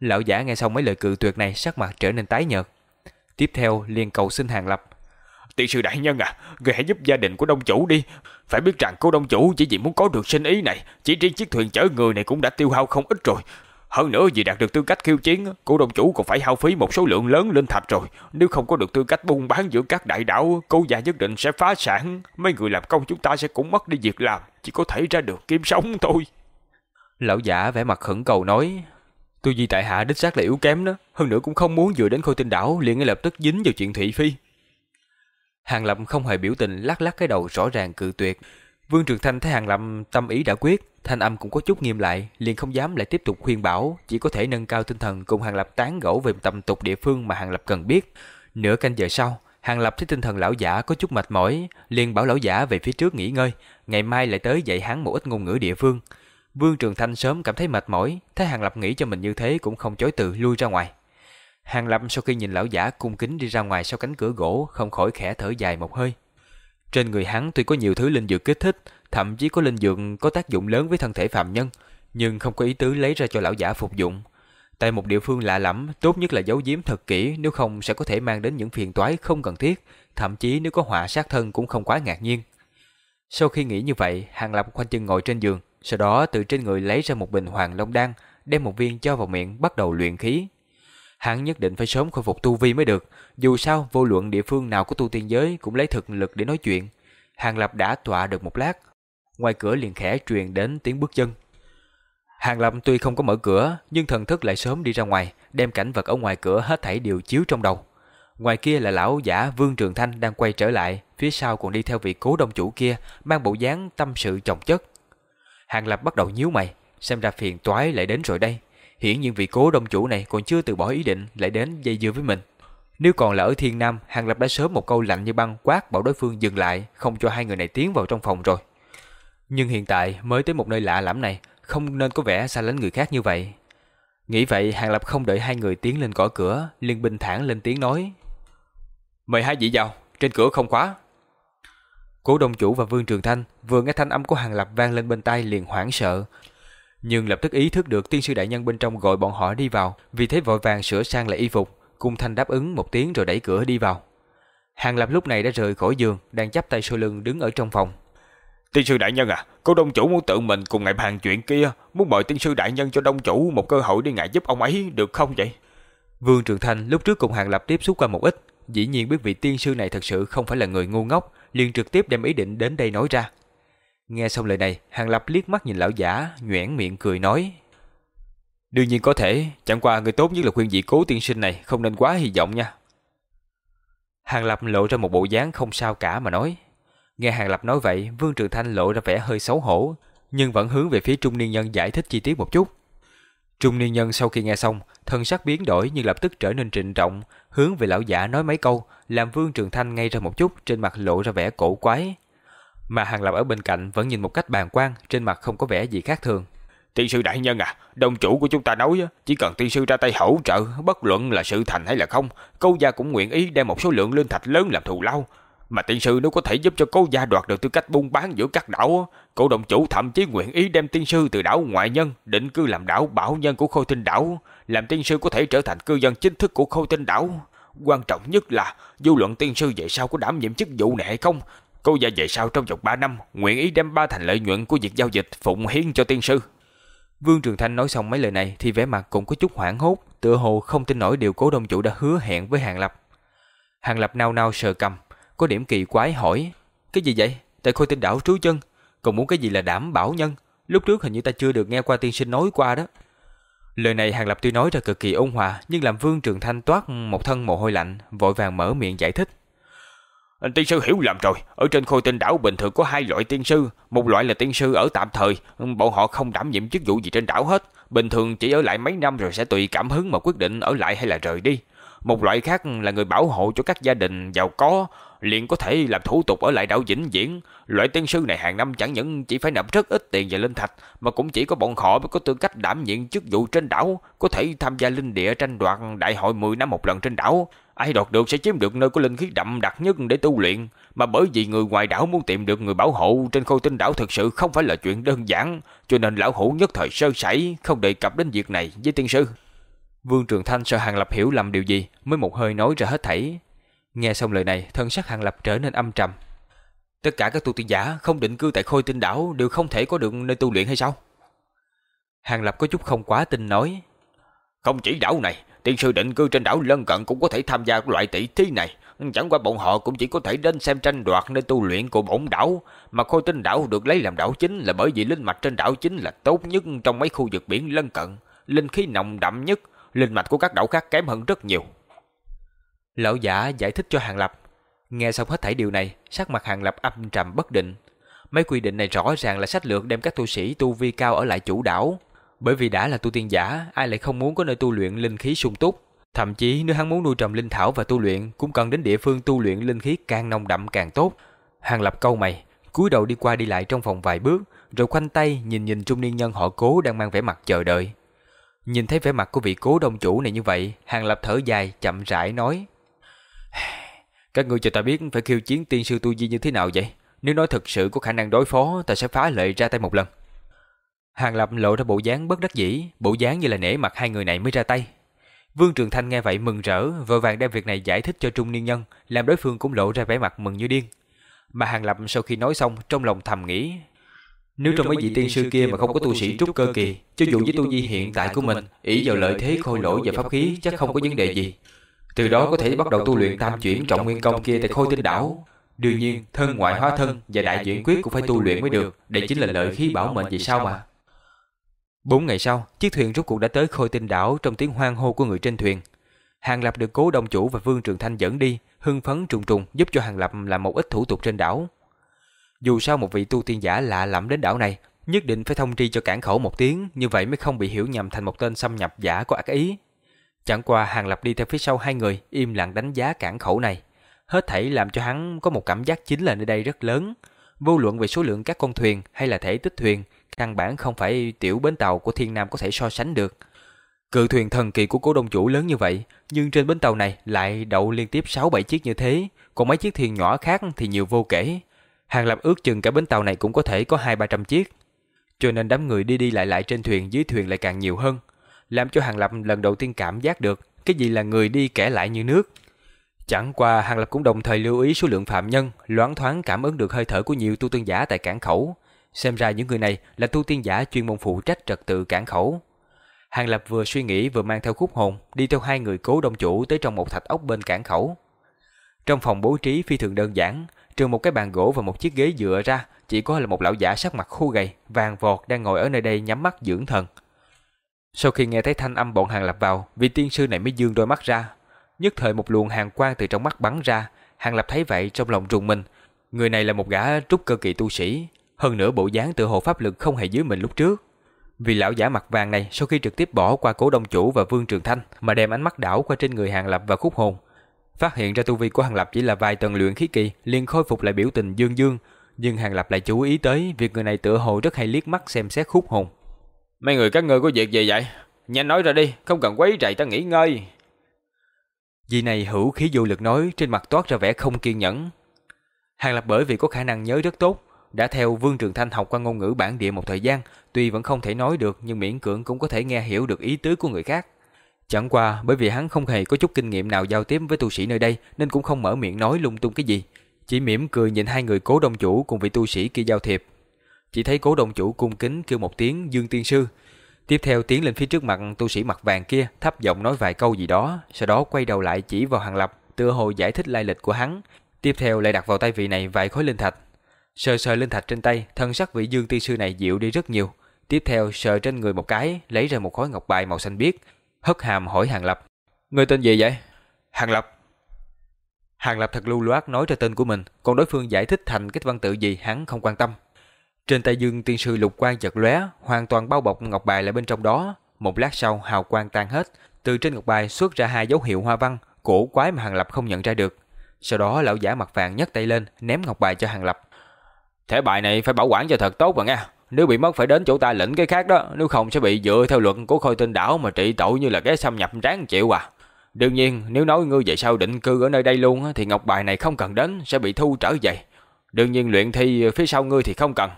Lão giả nghe xong mấy lời cự tuyệt này sắc mặt trở nên tái nhợt. Tiếp theo liền cầu xin Hàng Lập. Tỷ sư đại nhân à, người hãy giúp gia đình của đông chủ đi. Phải biết rằng cô đông chủ chỉ vì muốn có được sinh ý này, chỉ riêng chiếc thuyền chở người này cũng đã tiêu hao không ít rồi. Hơn nữa vì đạt được tư cách khiêu chiến, cô đồng chủ còn phải hao phí một số lượng lớn linh thạch rồi. Nếu không có được tư cách buôn bán giữa các đại đảo, cô già nhất định sẽ phá sản. Mấy người làm công chúng ta sẽ cũng mất đi việc làm, chỉ có thể ra được kiếm sống thôi. Lão giả vẻ mặt khẩn cầu nói, tôi vì tại hạ đích xác là yếu kém đó, hơn nữa cũng không muốn vừa đến khôi tinh đảo liền ngay lập tức dính vào chuyện thị phi. Hàng Lập không hề biểu tình lắc lắc cái đầu rõ ràng cự tuyệt. Vương Trường Thanh thấy Hàng Lập tâm ý đã quyết, thanh âm cũng có chút nghiêm lại, liền không dám lại tiếp tục khuyên bảo, chỉ có thể nâng cao tinh thần cùng Hàng Lập tán gẫu về tầm tục địa phương mà Hàng Lập cần biết. Nửa canh giờ sau, Hàng Lập thấy tinh thần lão giả có chút mệt mỏi, liền bảo lão giả về phía trước nghỉ ngơi, ngày mai lại tới dạy hắn một ít ngôn ngữ địa phương. Vương Trường Thanh sớm cảm thấy mệt mỏi, thấy Hàng Lập nghĩ cho mình như thế cũng không chối từ lui ra ngoài. Hàng Lập sau khi nhìn lão giả cung kính đi ra ngoài sau cánh cửa gỗ, không khỏi khẽ thở dài một hơi. Trên người hắn tuy có nhiều thứ linh dược kích thích, thậm chí có linh dược có tác dụng lớn với thân thể phạm nhân, nhưng không có ý tứ lấy ra cho lão giả phục dụng. Tại một địa phương lạ lẫm, tốt nhất là giấu giếm thật kỹ, nếu không sẽ có thể mang đến những phiền toái không cần thiết, thậm chí nếu có họa sát thân cũng không quá ngạc nhiên. Sau khi nghĩ như vậy, Hàng Lập khoanh chân ngồi trên giường, sau đó từ trên người lấy ra một bình hoàng long đan, đem một viên cho vào miệng bắt đầu luyện khí. Hắn nhất định phải sớm khôi phục tu vi mới được, dù sao vô luận địa phương nào của tu tiên giới cũng lấy thực lực để nói chuyện. Hàng Lập đã tọa được một lát, ngoài cửa liền khẽ truyền đến tiếng bước chân. Hàng Lập tuy không có mở cửa, nhưng thần thức lại sớm đi ra ngoài, đem cảnh vật ở ngoài cửa hết thảy đều chiếu trong đầu. Ngoài kia là lão giả Vương Trường Thanh đang quay trở lại, phía sau còn đi theo vị cố đông chủ kia, mang bộ dáng tâm sự chồng chất. Hàng Lập bắt đầu nhíu mày, xem ra phiền toái lại đến rồi đây. Hiển nhiên vị cố đông chủ này còn chưa từ bỏ ý định lại đến dây dưa với mình. Nếu còn là ở Thiên Nam, Hàng Lập đã sớm một câu lạnh như băng quát bảo đối phương dừng lại, không cho hai người này tiến vào trong phòng rồi. Nhưng hiện tại mới tới một nơi lạ lẫm này, không nên có vẻ xa lánh người khác như vậy. Nghĩ vậy, Hàng Lập không đợi hai người tiến lên cõi cửa, liền bình thản lên tiếng nói. Mời hai vị vào, trên cửa không khóa. Cố đông chủ và Vương Trường Thanh vừa nghe thanh âm của Hàng Lập vang lên bên tai liền hoảng sợ, nhưng lập tức ý thức được tiên sư đại nhân bên trong gọi bọn họ đi vào, vì thế vội vàng sửa sang lại y phục, cung thanh đáp ứng một tiếng rồi đẩy cửa đi vào. Hàng Lập lúc này đã rời khỏi giường, đang chắp tay sau lưng đứng ở trong phòng. Tiên sư đại nhân à, cô đông chủ muốn tự mình cùng ngài bàn chuyện kia, muốn mời tiên sư đại nhân cho đông chủ một cơ hội đi ngài giúp ông ấy được không vậy? Vương Trường Thanh lúc trước cùng Hàng Lập tiếp xúc qua một ít, dĩ nhiên biết vị tiên sư này thật sự không phải là người ngu ngốc, liền trực tiếp đem ý định đến đây nói ra. Nghe xong lời này, Hàng Lập liếc mắt nhìn lão giả, nhoẻn miệng cười nói. Đương nhiên có thể, chẳng qua người tốt nhất là khuyên vị cố tiên sinh này không nên quá hy vọng nha. Hàng Lập lộ ra một bộ dáng không sao cả mà nói. Nghe Hàng Lập nói vậy, Vương Trường Thanh lộ ra vẻ hơi xấu hổ, nhưng vẫn hướng về phía trung niên nhân giải thích chi tiết một chút. Trung niên nhân sau khi nghe xong, thân sắc biến đổi nhưng lập tức trở nên trịnh trọng, hướng về lão giả nói mấy câu, làm Vương Trường Thanh ngay ra một chút, trên mặt lộ ra vẻ cổ quái. Mà Hàng Lập ở bên cạnh vẫn nhìn một cách bàn quan, trên mặt không có vẻ gì khác thường. Tiên sư đại nhân à, đồng chủ của chúng ta nói chỉ cần tiên sư ra tay hỗ trợ, bất luận là sự thành hay là không, câu gia cũng nguyện ý đem một số lượng linh thạch lớn làm thù lao. Mà tiên sư nếu có thể giúp cho cố gia đoạt được tư cách buôn bán giữa các đảo, cổ đồng chủ thậm chí nguyện ý đem tiên sư từ đảo ngoại nhân định cư làm đảo bảo nhân của khôi tinh đảo, làm tiên sư có thể trở thành cư dân chính thức của khôi tinh đảo. Quan trọng nhất là, du luận tiên sư về sau có đảm nhiệm chức vụ này hay không, Cô gia về sau trong vòng 3 năm, nguyện ý đem ba thành lợi nhuận của việc giao dịch phụng hiến cho tiên sư. Vương Trường Thanh nói xong mấy lời này thì vẻ mặt cũng có chút hoảng hốt, tựa hồ không tin nổi điều cố đông chủ đã hứa hẹn với Hàng Lập. Hàng Lập nao nao sờ cầm, có điểm kỳ quái hỏi, cái gì vậy? Tại khôi tinh đảo trú chân, còn muốn cái gì là đảm bảo nhân? Lúc trước hình như ta chưa được nghe qua tiên sinh nói qua đó. Lời này Hàng Lập tuy nói ra cực kỳ ôn hòa, nhưng làm Vương Trường Thanh toát một thân mồ hôi lạnh, vội vàng mở miệng giải thích. Tiên sư hiểu lầm rồi, ở trên khôi tinh đảo bình thường có hai loại tiên sư, một loại là tiên sư ở tạm thời, bọn họ không đảm nhiệm chức vụ gì trên đảo hết, bình thường chỉ ở lại mấy năm rồi sẽ tùy cảm hứng mà quyết định ở lại hay là rời đi. Một loại khác là người bảo hộ cho các gia đình giàu có, liền có thể làm thủ tục ở lại đảo vĩnh viễn. Loại tiên sư này hàng năm chẳng những chỉ phải nộp rất ít tiền và linh thạch, mà cũng chỉ có bọn họ mới có tư cách đảm nhiệm chức vụ trên đảo, có thể tham gia linh địa tranh đoạt đại hội 10 năm một lần trên đảo. Ai đoạt được sẽ chiếm được nơi có linh khí đậm đặc nhất để tu luyện, mà bởi vì người ngoài đảo muốn tìm được người bảo hộ trên khôi tinh đảo thực sự không phải là chuyện đơn giản, cho nên lão hủ nhất thời sơ sẩy không đề cập đến việc này với tiên sư. Vương Trường Thanh sợ Hàng Lập hiểu lầm điều gì, mới một hơi nói ra hết thảy. Nghe xong lời này, thân sắc Hàng Lập trở nên âm trầm. Tất cả các tu tiên giả không định cư tại Khôi Tinh đảo đều không thể có được nơi tu luyện hay sao? Hàng Lập có chút không quá tin nói. Không chỉ đảo này, tiên sư định cư trên đảo lân cận cũng có thể tham gia loại tỷ thí này. Chẳng qua bọn họ cũng chỉ có thể đến xem tranh đoạt nơi tu luyện của bổn đảo. Mà khôi tinh đảo được lấy làm đảo chính là bởi vì linh mạch trên đảo chính là tốt nhất trong mấy khu vực biển lân cận. Linh khí nồng đậm nhất, linh mạch của các đảo khác kém hơn rất nhiều. Lão giả giải thích cho Hàng Lập. Nghe xong hết thảy điều này, sắc mặt Hàng Lập âm trầm bất định. Mấy quy định này rõ ràng là sách lược đem các tu sĩ tu vi cao ở lại chủ đảo. Bởi vì đã là tu tiên giả, ai lại không muốn có nơi tu luyện linh khí sung túc. Thậm chí nếu hắn muốn nuôi trồng linh thảo và tu luyện, cũng cần đến địa phương tu luyện linh khí càng nồng đậm càng tốt. Hàng Lập câu mày, cúi đầu đi qua đi lại trong phòng vài bước, rồi khoanh tay nhìn nhìn trung niên nhân họ cố đang mang vẻ mặt chờ đợi. Nhìn thấy vẻ mặt của vị cố đông chủ này như vậy, Hàng Lập thở dài, chậm rãi nói. Các ngươi cho ta biết phải khiêu chiến tiên sư tu di như thế nào vậy? Nếu nói thực sự có khả năng đối phó, ta sẽ phá lệ ra tay một lần. Hàng Lập lộ ra bộ dáng bất đắc dĩ, bộ dáng như là nể mặt hai người này mới ra tay. Vương Trường Thanh nghe vậy mừng rỡ, vội vàng đem việc này giải thích cho trung niên nhân, làm đối phương cũng lộ ra vẻ mặt mừng như điên. Mà Hàng Lập sau khi nói xong, trong lòng thầm nghĩ, nếu trong mấy vị tiên sư kia mà không có tu sĩ trúc cơ kỳ, cho dù với tu vi hiện tại của mình, ý vào lợi thế khôi lỗi và pháp khí chắc không có vấn đề gì. Từ đó có thể bắt đầu tu luyện tam chuyển trọng nguyên công kia tại khôi tinh đảo. Đương nhiên, thân ngoại hóa thân và đại chuyển quyết cũng phải tu luyện mới được, đây chính là lợi khí bảo mệnh vậy sao mà. Bốn ngày sau, chiếc thuyền rốt cuộc đã tới khôi tinh đảo trong tiếng hoang hô của người trên thuyền. Hàng Lập được cố đông chủ và Vương Trường Thanh dẫn đi, hưng phấn trùng trùng giúp cho Hàng Lập làm một ít thủ tục trên đảo. Dù sao một vị tu tiên giả lạ lẫm đến đảo này, nhất định phải thông tri cho cản khẩu một tiếng, như vậy mới không bị hiểu nhầm thành một tên xâm nhập giả có ác ý. Chẳng qua Hàng Lập đi theo phía sau hai người, im lặng đánh giá cản khẩu này. Hết thảy làm cho hắn có một cảm giác chính là nơi đây rất lớn. Vô luận về số lượng các con thuyền hay là thể tích thuyền, căn bản không phải tiểu bến tàu của Thiên Nam có thể so sánh được. Cự thuyền thần kỳ của cố đông chủ lớn như vậy, nhưng trên bến tàu này lại đậu liên tiếp 6-7 chiếc như thế, còn mấy chiếc thuyền nhỏ khác thì nhiều vô kể. Hàng Lập ước chừng cả bến tàu này cũng có thể có 2-300 chiếc. Cho nên đám người đi đi lại lại trên thuyền dưới thuyền lại càng nhiều hơn, làm cho Hàng Lập lần đầu tiên cảm giác được cái gì là người đi kẻ lại như nước. Chẳng qua Hàng Lập cũng đồng thời lưu ý số lượng phạm nhân, loáng thoáng cảm ứng được hơi thở của nhiều tu tiên giả tại cảng khẩu, Xem ra những người này là tu tiên giả chuyên môn phụ trách trật tự cản khẩu. Hàng Lập vừa suy nghĩ vừa mang theo khúc hồn, đi theo hai người cố đông chủ tới trong một thạch ốc bên cản khẩu. Trong phòng bố trí phi thường đơn giản, trừ một cái bàn gỗ và một chiếc ghế dựa ra, chỉ có là một lão giả sắc mặt khô gầy, vàng vọt đang ngồi ở nơi đây nhắm mắt dưỡng thần. Sau khi nghe thấy thanh âm bọn Hàng Lập vào, vị tiên sư này mới dương đôi mắt ra. Nhất thời một luồng hàng quang từ trong mắt bắn ra, Hàng Lập thấy vậy trong lòng rùng mình. Người này là một gã trúc cơ kỳ tu sĩ, hơn nữa bộ dáng tự hồ pháp lực không hề dưới mình lúc trước. Vì lão giả mặt vàng này sau khi trực tiếp bỏ qua cố đông chủ và Vương Trường Thanh mà đem ánh mắt đảo qua trên người Hàng Lập và Khúc Hồn. Phát hiện ra tu vi của Hàng Lập chỉ là vài tầng luyện khí kỳ, liền khôi phục lại biểu tình dương dương, nhưng Hàng Lập lại chú ý tới việc người này tựa hồ rất hay liếc mắt xem xét Khúc Hồn. Mấy người các ngươi có việc gì vậy? Nhanh nói ra đi, không cần quấy rầy ta nghỉ ngơi. Vì này hữu khí vô lực nói trên mặt toát ra vẻ không kiên nhẫn. Hàng Lập bởi vì có khả năng nhớ rất tốt, đã theo Vương Trường Thanh học qua ngôn ngữ bản địa một thời gian, tuy vẫn không thể nói được nhưng miễn cưỡng cũng có thể nghe hiểu được ý tứ của người khác. Chẳng qua bởi vì hắn không hề có chút kinh nghiệm nào giao tiếp với tu sĩ nơi đây nên cũng không mở miệng nói lung tung cái gì, chỉ mỉm cười nhìn hai người cố đồng chủ cùng vị tu sĩ kia giao thiệp. Chỉ thấy cố đồng chủ cung kính kêu một tiếng Dương Tiên Sư. Tiếp theo tiến lên phía trước mặt tu sĩ mặt vàng kia thấp giọng nói vài câu gì đó, sau đó quay đầu lại chỉ vào hàng lập, tựa hồ giải thích lai lịch của hắn. Tiếp theo lại đặt vào tay vị này vài khối linh thạch, Sờ sờ linh thạch trên tay, thân sắc vị dương tiên sư này dịu đi rất nhiều. Tiếp theo sờ trên người một cái, lấy ra một khối ngọc bài màu xanh biếc, hất hàm hỏi Hàng Lập. Người tên gì vậy? Hàng Lập. Hàng Lập thật lưu loát nói ra tên của mình, còn đối phương giải thích thành cái văn tự gì hắn không quan tâm. Trên tay dương tiên sư lục quang chợt lóe, hoàn toàn bao bọc ngọc bài lại bên trong đó. Một lát sau hào quang tan hết, từ trên ngọc bài xuất ra hai dấu hiệu hoa văn, cổ quái mà Hàng Lập không nhận ra được. Sau đó lão giả mặt vàng nhấc tay lên, ném ngọc bài cho Hàng Lập. Thẻ bài này phải bảo quản cho thật tốt mà nghe. Nếu bị mất phải đến chỗ ta lĩnh cái khác đó, nếu không sẽ bị dựa theo luật của khôi tinh đảo mà trị tội như là cái xâm nhập ráng chịu à. Đương nhiên, nếu nói ngươi về sau định cư ở nơi đây luôn thì ngọc bài này không cần đến, sẽ bị thu trở về. Đương nhiên luyện thi phía sau ngươi thì không cần.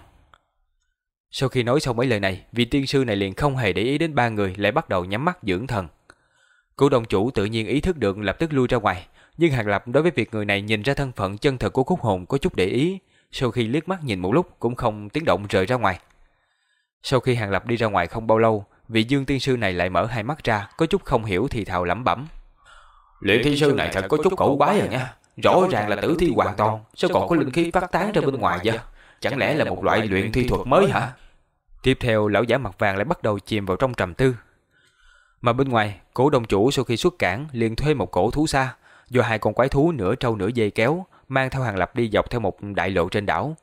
Sau khi nói xong mấy lời này, vị tiên sư này liền không hề để ý đến ba người lại bắt đầu nhắm mắt dưỡng thần. Cố đồng chủ tự nhiên ý thức được lập tức lui ra ngoài, nhưng Hàng Lập đối với việc người này nhìn ra thân phận chân thật của khúc hồn có chút để ý, sau khi liếc mắt nhìn một lúc cũng không tiếng động rời ra ngoài. Sau khi Hàng Lập đi ra ngoài không bao lâu, vị dương tiên sư này lại mở hai mắt ra, có chút không hiểu thì thào lẩm bẩm. Luyện thi sư này thật có chút cổ quái à nha. Rõ ràng là tử thi hoàn toàn, sao còn có linh khí phát tán ra bên ngoài vậy? Chẳng lẽ là một loại luyện thi thuật mới hả? Tiếp theo lão giả mặt vàng lại bắt đầu chìm vào trong trầm tư. Mà bên ngoài, cố đông chủ sau khi xuất cảng liền thuê một cổ thú xa, do hai con quái thú nửa trâu nửa dây kéo, mang theo hàng lập đi dọc theo một đại lộ trên đảo.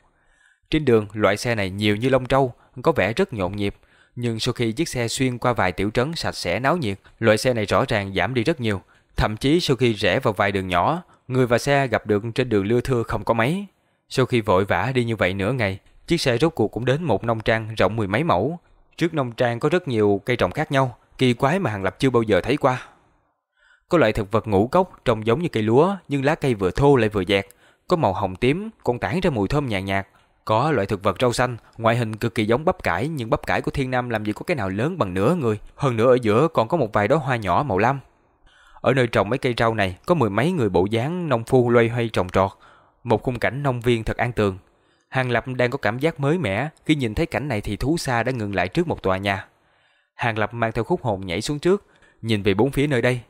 Trên đường, loại xe này nhiều như lông trâu, có vẻ rất nhộn nhịp, nhưng sau khi chiếc xe xuyên qua vài tiểu trấn sạch sẽ náo nhiệt, loại xe này rõ ràng giảm đi rất nhiều. Thậm chí sau khi rẽ vào vài đường nhỏ, người và xe gặp được trên đường lưa thưa không có mấy. Sau khi vội vã đi như vậy nửa ngày, chiếc xe rốt cuộc cũng đến một nông trang rộng mười mấy mẫu. Trước nông trang có rất nhiều cây trồng khác nhau, kỳ quái mà Hàng Lập chưa bao giờ thấy qua. Có loại thực vật ngũ cốc trông giống như cây lúa, nhưng lá cây vừa thô lại vừa dẹt, có màu hồng tím, còn tản ra mùi thơm nhàn nhạt, Có loại thực vật rau xanh, ngoại hình cực kỳ giống bắp cải, nhưng bắp cải của Thiên Nam làm gì có cái nào lớn bằng nửa người, hơn nữa ở giữa còn có một vài đóa hoa nhỏ màu lam. Ở nơi trồng mấy cây rau này, có mười mấy người bộ dáng nông phu loay hoay trồng trọt, một khung cảnh nông viên thật an tường. Hàng Lập đang có cảm giác mới mẻ, khi nhìn thấy cảnh này thì thú xa đã ngừng lại trước một tòa nhà. Hàng Lập mang theo khúc hồn nhảy xuống trước, nhìn về bốn phía nơi đây.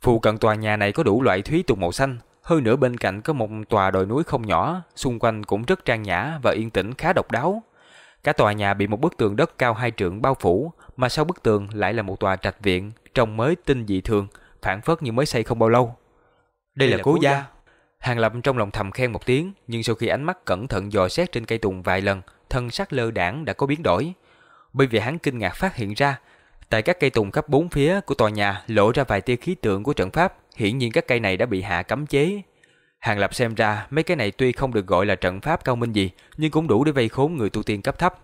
Phụ cận tòa nhà này có đủ loại thúy tùng màu xanh, hơn nữa bên cạnh có một tòa đồi núi không nhỏ, xung quanh cũng rất trang nhã và yên tĩnh khá độc đáo. Cả tòa nhà bị một bức tường đất cao hai trượng bao phủ, mà sau bức tường lại là một tòa trạch viện, trông mới tinh dị thường, phản phất như mới xây không bao lâu. Đây là cố gia. Hàng Lập trong lòng thầm khen một tiếng, nhưng sau khi ánh mắt cẩn thận dò xét trên cây tùng vài lần, thân sắc lơ đảng đã có biến đổi. Bởi vì hắn kinh ngạc phát hiện ra, tại các cây tùng khắp bốn phía của tòa nhà lộ ra vài tia khí tượng của trận pháp, hiển nhiên các cây này đã bị hạ cấm chế. Hàng Lập xem ra mấy cái này tuy không được gọi là trận pháp cao minh gì, nhưng cũng đủ để vây khốn người tu tiên cấp thấp.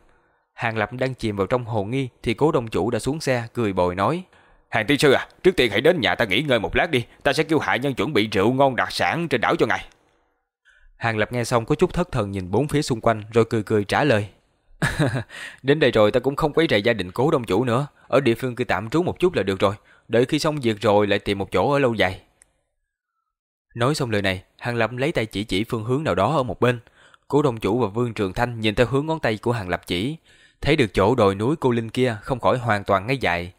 Hàng Lập đang chìm vào trong hồ nghi thì cố đông chủ đã xuống xe cười bồi nói: Hàng tiên sư à, trước tiên hãy đến nhà ta nghỉ ngơi một lát đi, ta sẽ kêu hạ nhân chuẩn bị rượu ngon đặc sản trên đảo cho ngài. Hàng Lập nghe xong có chút thất thần nhìn bốn phía xung quanh rồi cười cười trả lời. [laughs] đến đây rồi ta cũng không quấy rầy gia đình cố đông chủ nữa, ở địa phương cứ tạm trú một chút là được rồi, đợi khi xong việc rồi lại tìm một chỗ ở lâu dài. Nói xong lời này, Hàng Lập lấy tay chỉ chỉ phương hướng nào đó ở một bên. Cố Đồng chủ và Vương Trường Thanh nhìn theo hướng ngón tay của Hàng Lập chỉ, thấy được chỗ đồi núi cô Linh kia không khỏi hoàn toàn ngây dại,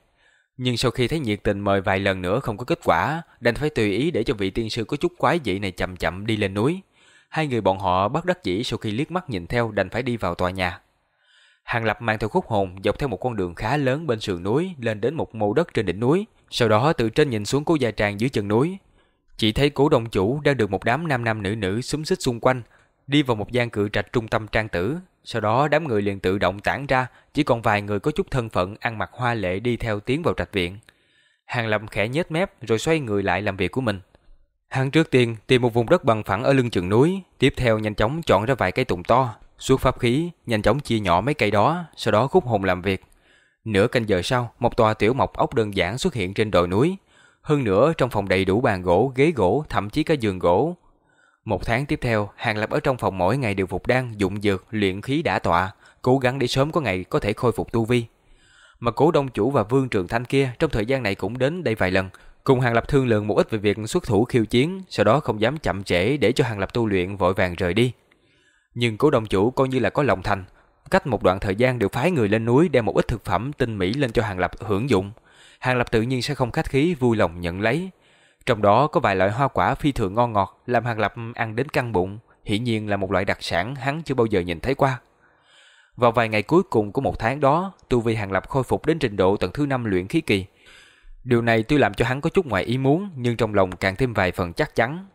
nhưng sau khi thấy nhiệt tình mời vài lần nữa không có kết quả, đành phải tùy ý để cho vị tiên sư có chút quái dị này chậm chậm đi lên núi. Hai người bọn họ bắt đắc dĩ sau khi liếc mắt nhìn theo đành phải đi vào tòa nhà. Hàng Lập mang theo khúc hồn dọc theo một con đường khá lớn bên sườn núi lên đến một mô đất trên đỉnh núi, sau đó từ trên nhìn xuống cố gia tràng dưới chân núi. Chỉ thấy cố đồng chủ đang được một đám nam nam nữ nữ xúm xích xung quanh, đi vào một gian cự trạch trung tâm trang tử, sau đó đám người liền tự động tản ra, chỉ còn vài người có chút thân phận ăn mặc hoa lệ đi theo tiến vào trạch viện. Hàng Lâm khẽ nhếch mép rồi xoay người lại làm việc của mình. Hắn trước tiên tìm một vùng đất bằng phẳng ở lưng chừng núi, tiếp theo nhanh chóng chọn ra vài cây tùng to, suốt pháp khí, nhanh chóng chia nhỏ mấy cây đó, sau đó khúc hồn làm việc. Nửa canh giờ sau, một tòa tiểu mộc ốc đơn giản xuất hiện trên đồi núi. Hơn nữa, trong phòng đầy đủ bàn gỗ, ghế gỗ, thậm chí cả giường gỗ, một tháng tiếp theo, Hàng Lập ở trong phòng mỗi ngày đều phục đan, dụng dược, luyện khí đã tọa, cố gắng để sớm có ngày có thể khôi phục tu vi. Mà cố đông chủ và vương trường thanh kia trong thời gian này cũng đến đây vài lần, cùng Hàng Lập thương lượng một ít về việc xuất thủ khiêu chiến, sau đó không dám chậm trễ để cho Hàng Lập tu luyện vội vàng rời đi. Nhưng cố đông chủ coi như là có lòng thành, cách một đoạn thời gian đều phái người lên núi đem một ít thực phẩm tinh mỹ lên cho Hàng Lập hưởng dụng. Hàng Lập tự nhiên sẽ không khách khí vui lòng nhận lấy, trong đó có vài loại hoa quả phi thường ngon ngọt làm Hàng Lập ăn đến căng bụng, hiển nhiên là một loại đặc sản hắn chưa bao giờ nhìn thấy qua. Vào vài ngày cuối cùng của một tháng đó, tu vi Hàng Lập khôi phục đến trình độ tầng thứ 5 luyện khí kỳ. Điều này tuy làm cho hắn có chút ngoài ý muốn, nhưng trong lòng càng thêm vài phần chắc chắn.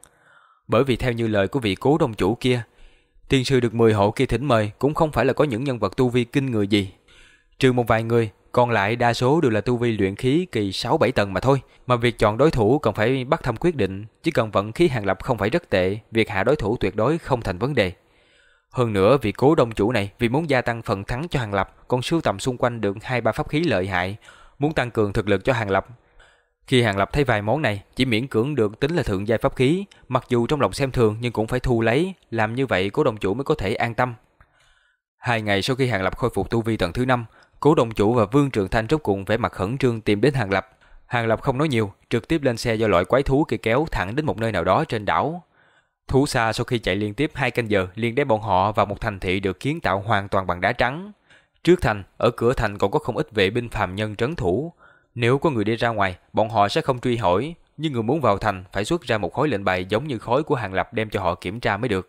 Bởi vì theo như lời của vị cố đông chủ kia, tiên sư được 10 hộ kia thỉnh mời cũng không phải là có những nhân vật tu vi kinh người gì. Trừ một vài người, Còn lại đa số đều là tu vi luyện khí kỳ 6-7 tầng mà thôi. Mà việc chọn đối thủ cần phải bắt thăm quyết định. Chỉ cần vận khí hàng lập không phải rất tệ, việc hạ đối thủ tuyệt đối không thành vấn đề. Hơn nữa vị cố đông chủ này vì muốn gia tăng phần thắng cho hàng lập còn sưu tầm xung quanh được hai ba pháp khí lợi hại, muốn tăng cường thực lực cho hàng lập. Khi hàng lập thấy vài món này chỉ miễn cưỡng được tính là thượng giai pháp khí, mặc dù trong lòng xem thường nhưng cũng phải thu lấy, làm như vậy cố đồng chủ mới có thể an tâm. Hai ngày sau khi hàng lập khôi phục tu vi tầng thứ 5, cố đồng chủ và vương trường thanh rốt cùng vẻ mặt khẩn trương tìm đến hàng lập. Hàng lập không nói nhiều, trực tiếp lên xe do loại quái thú kia kéo thẳng đến một nơi nào đó trên đảo. Thú xa sau khi chạy liên tiếp hai canh giờ liền đem bọn họ vào một thành thị được kiến tạo hoàn toàn bằng đá trắng. Trước thành, ở cửa thành còn có không ít vệ binh phàm nhân trấn thủ. Nếu có người đi ra ngoài, bọn họ sẽ không truy hỏi, nhưng người muốn vào thành phải xuất ra một khối lệnh bài giống như khối của Hàng Lập đem cho họ kiểm tra mới được.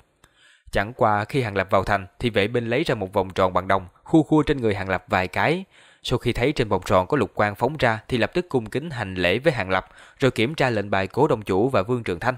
Chẳng qua khi Hàng Lập vào thành thì vệ binh lấy ra một vòng tròn bằng đồng, khu khu trên người Hàng Lập vài cái. Sau khi thấy trên vòng tròn có lục quang phóng ra thì lập tức cung kính hành lễ với Hàng Lập, rồi kiểm tra lệnh bài cố đồng chủ và Vương Trường Thanh.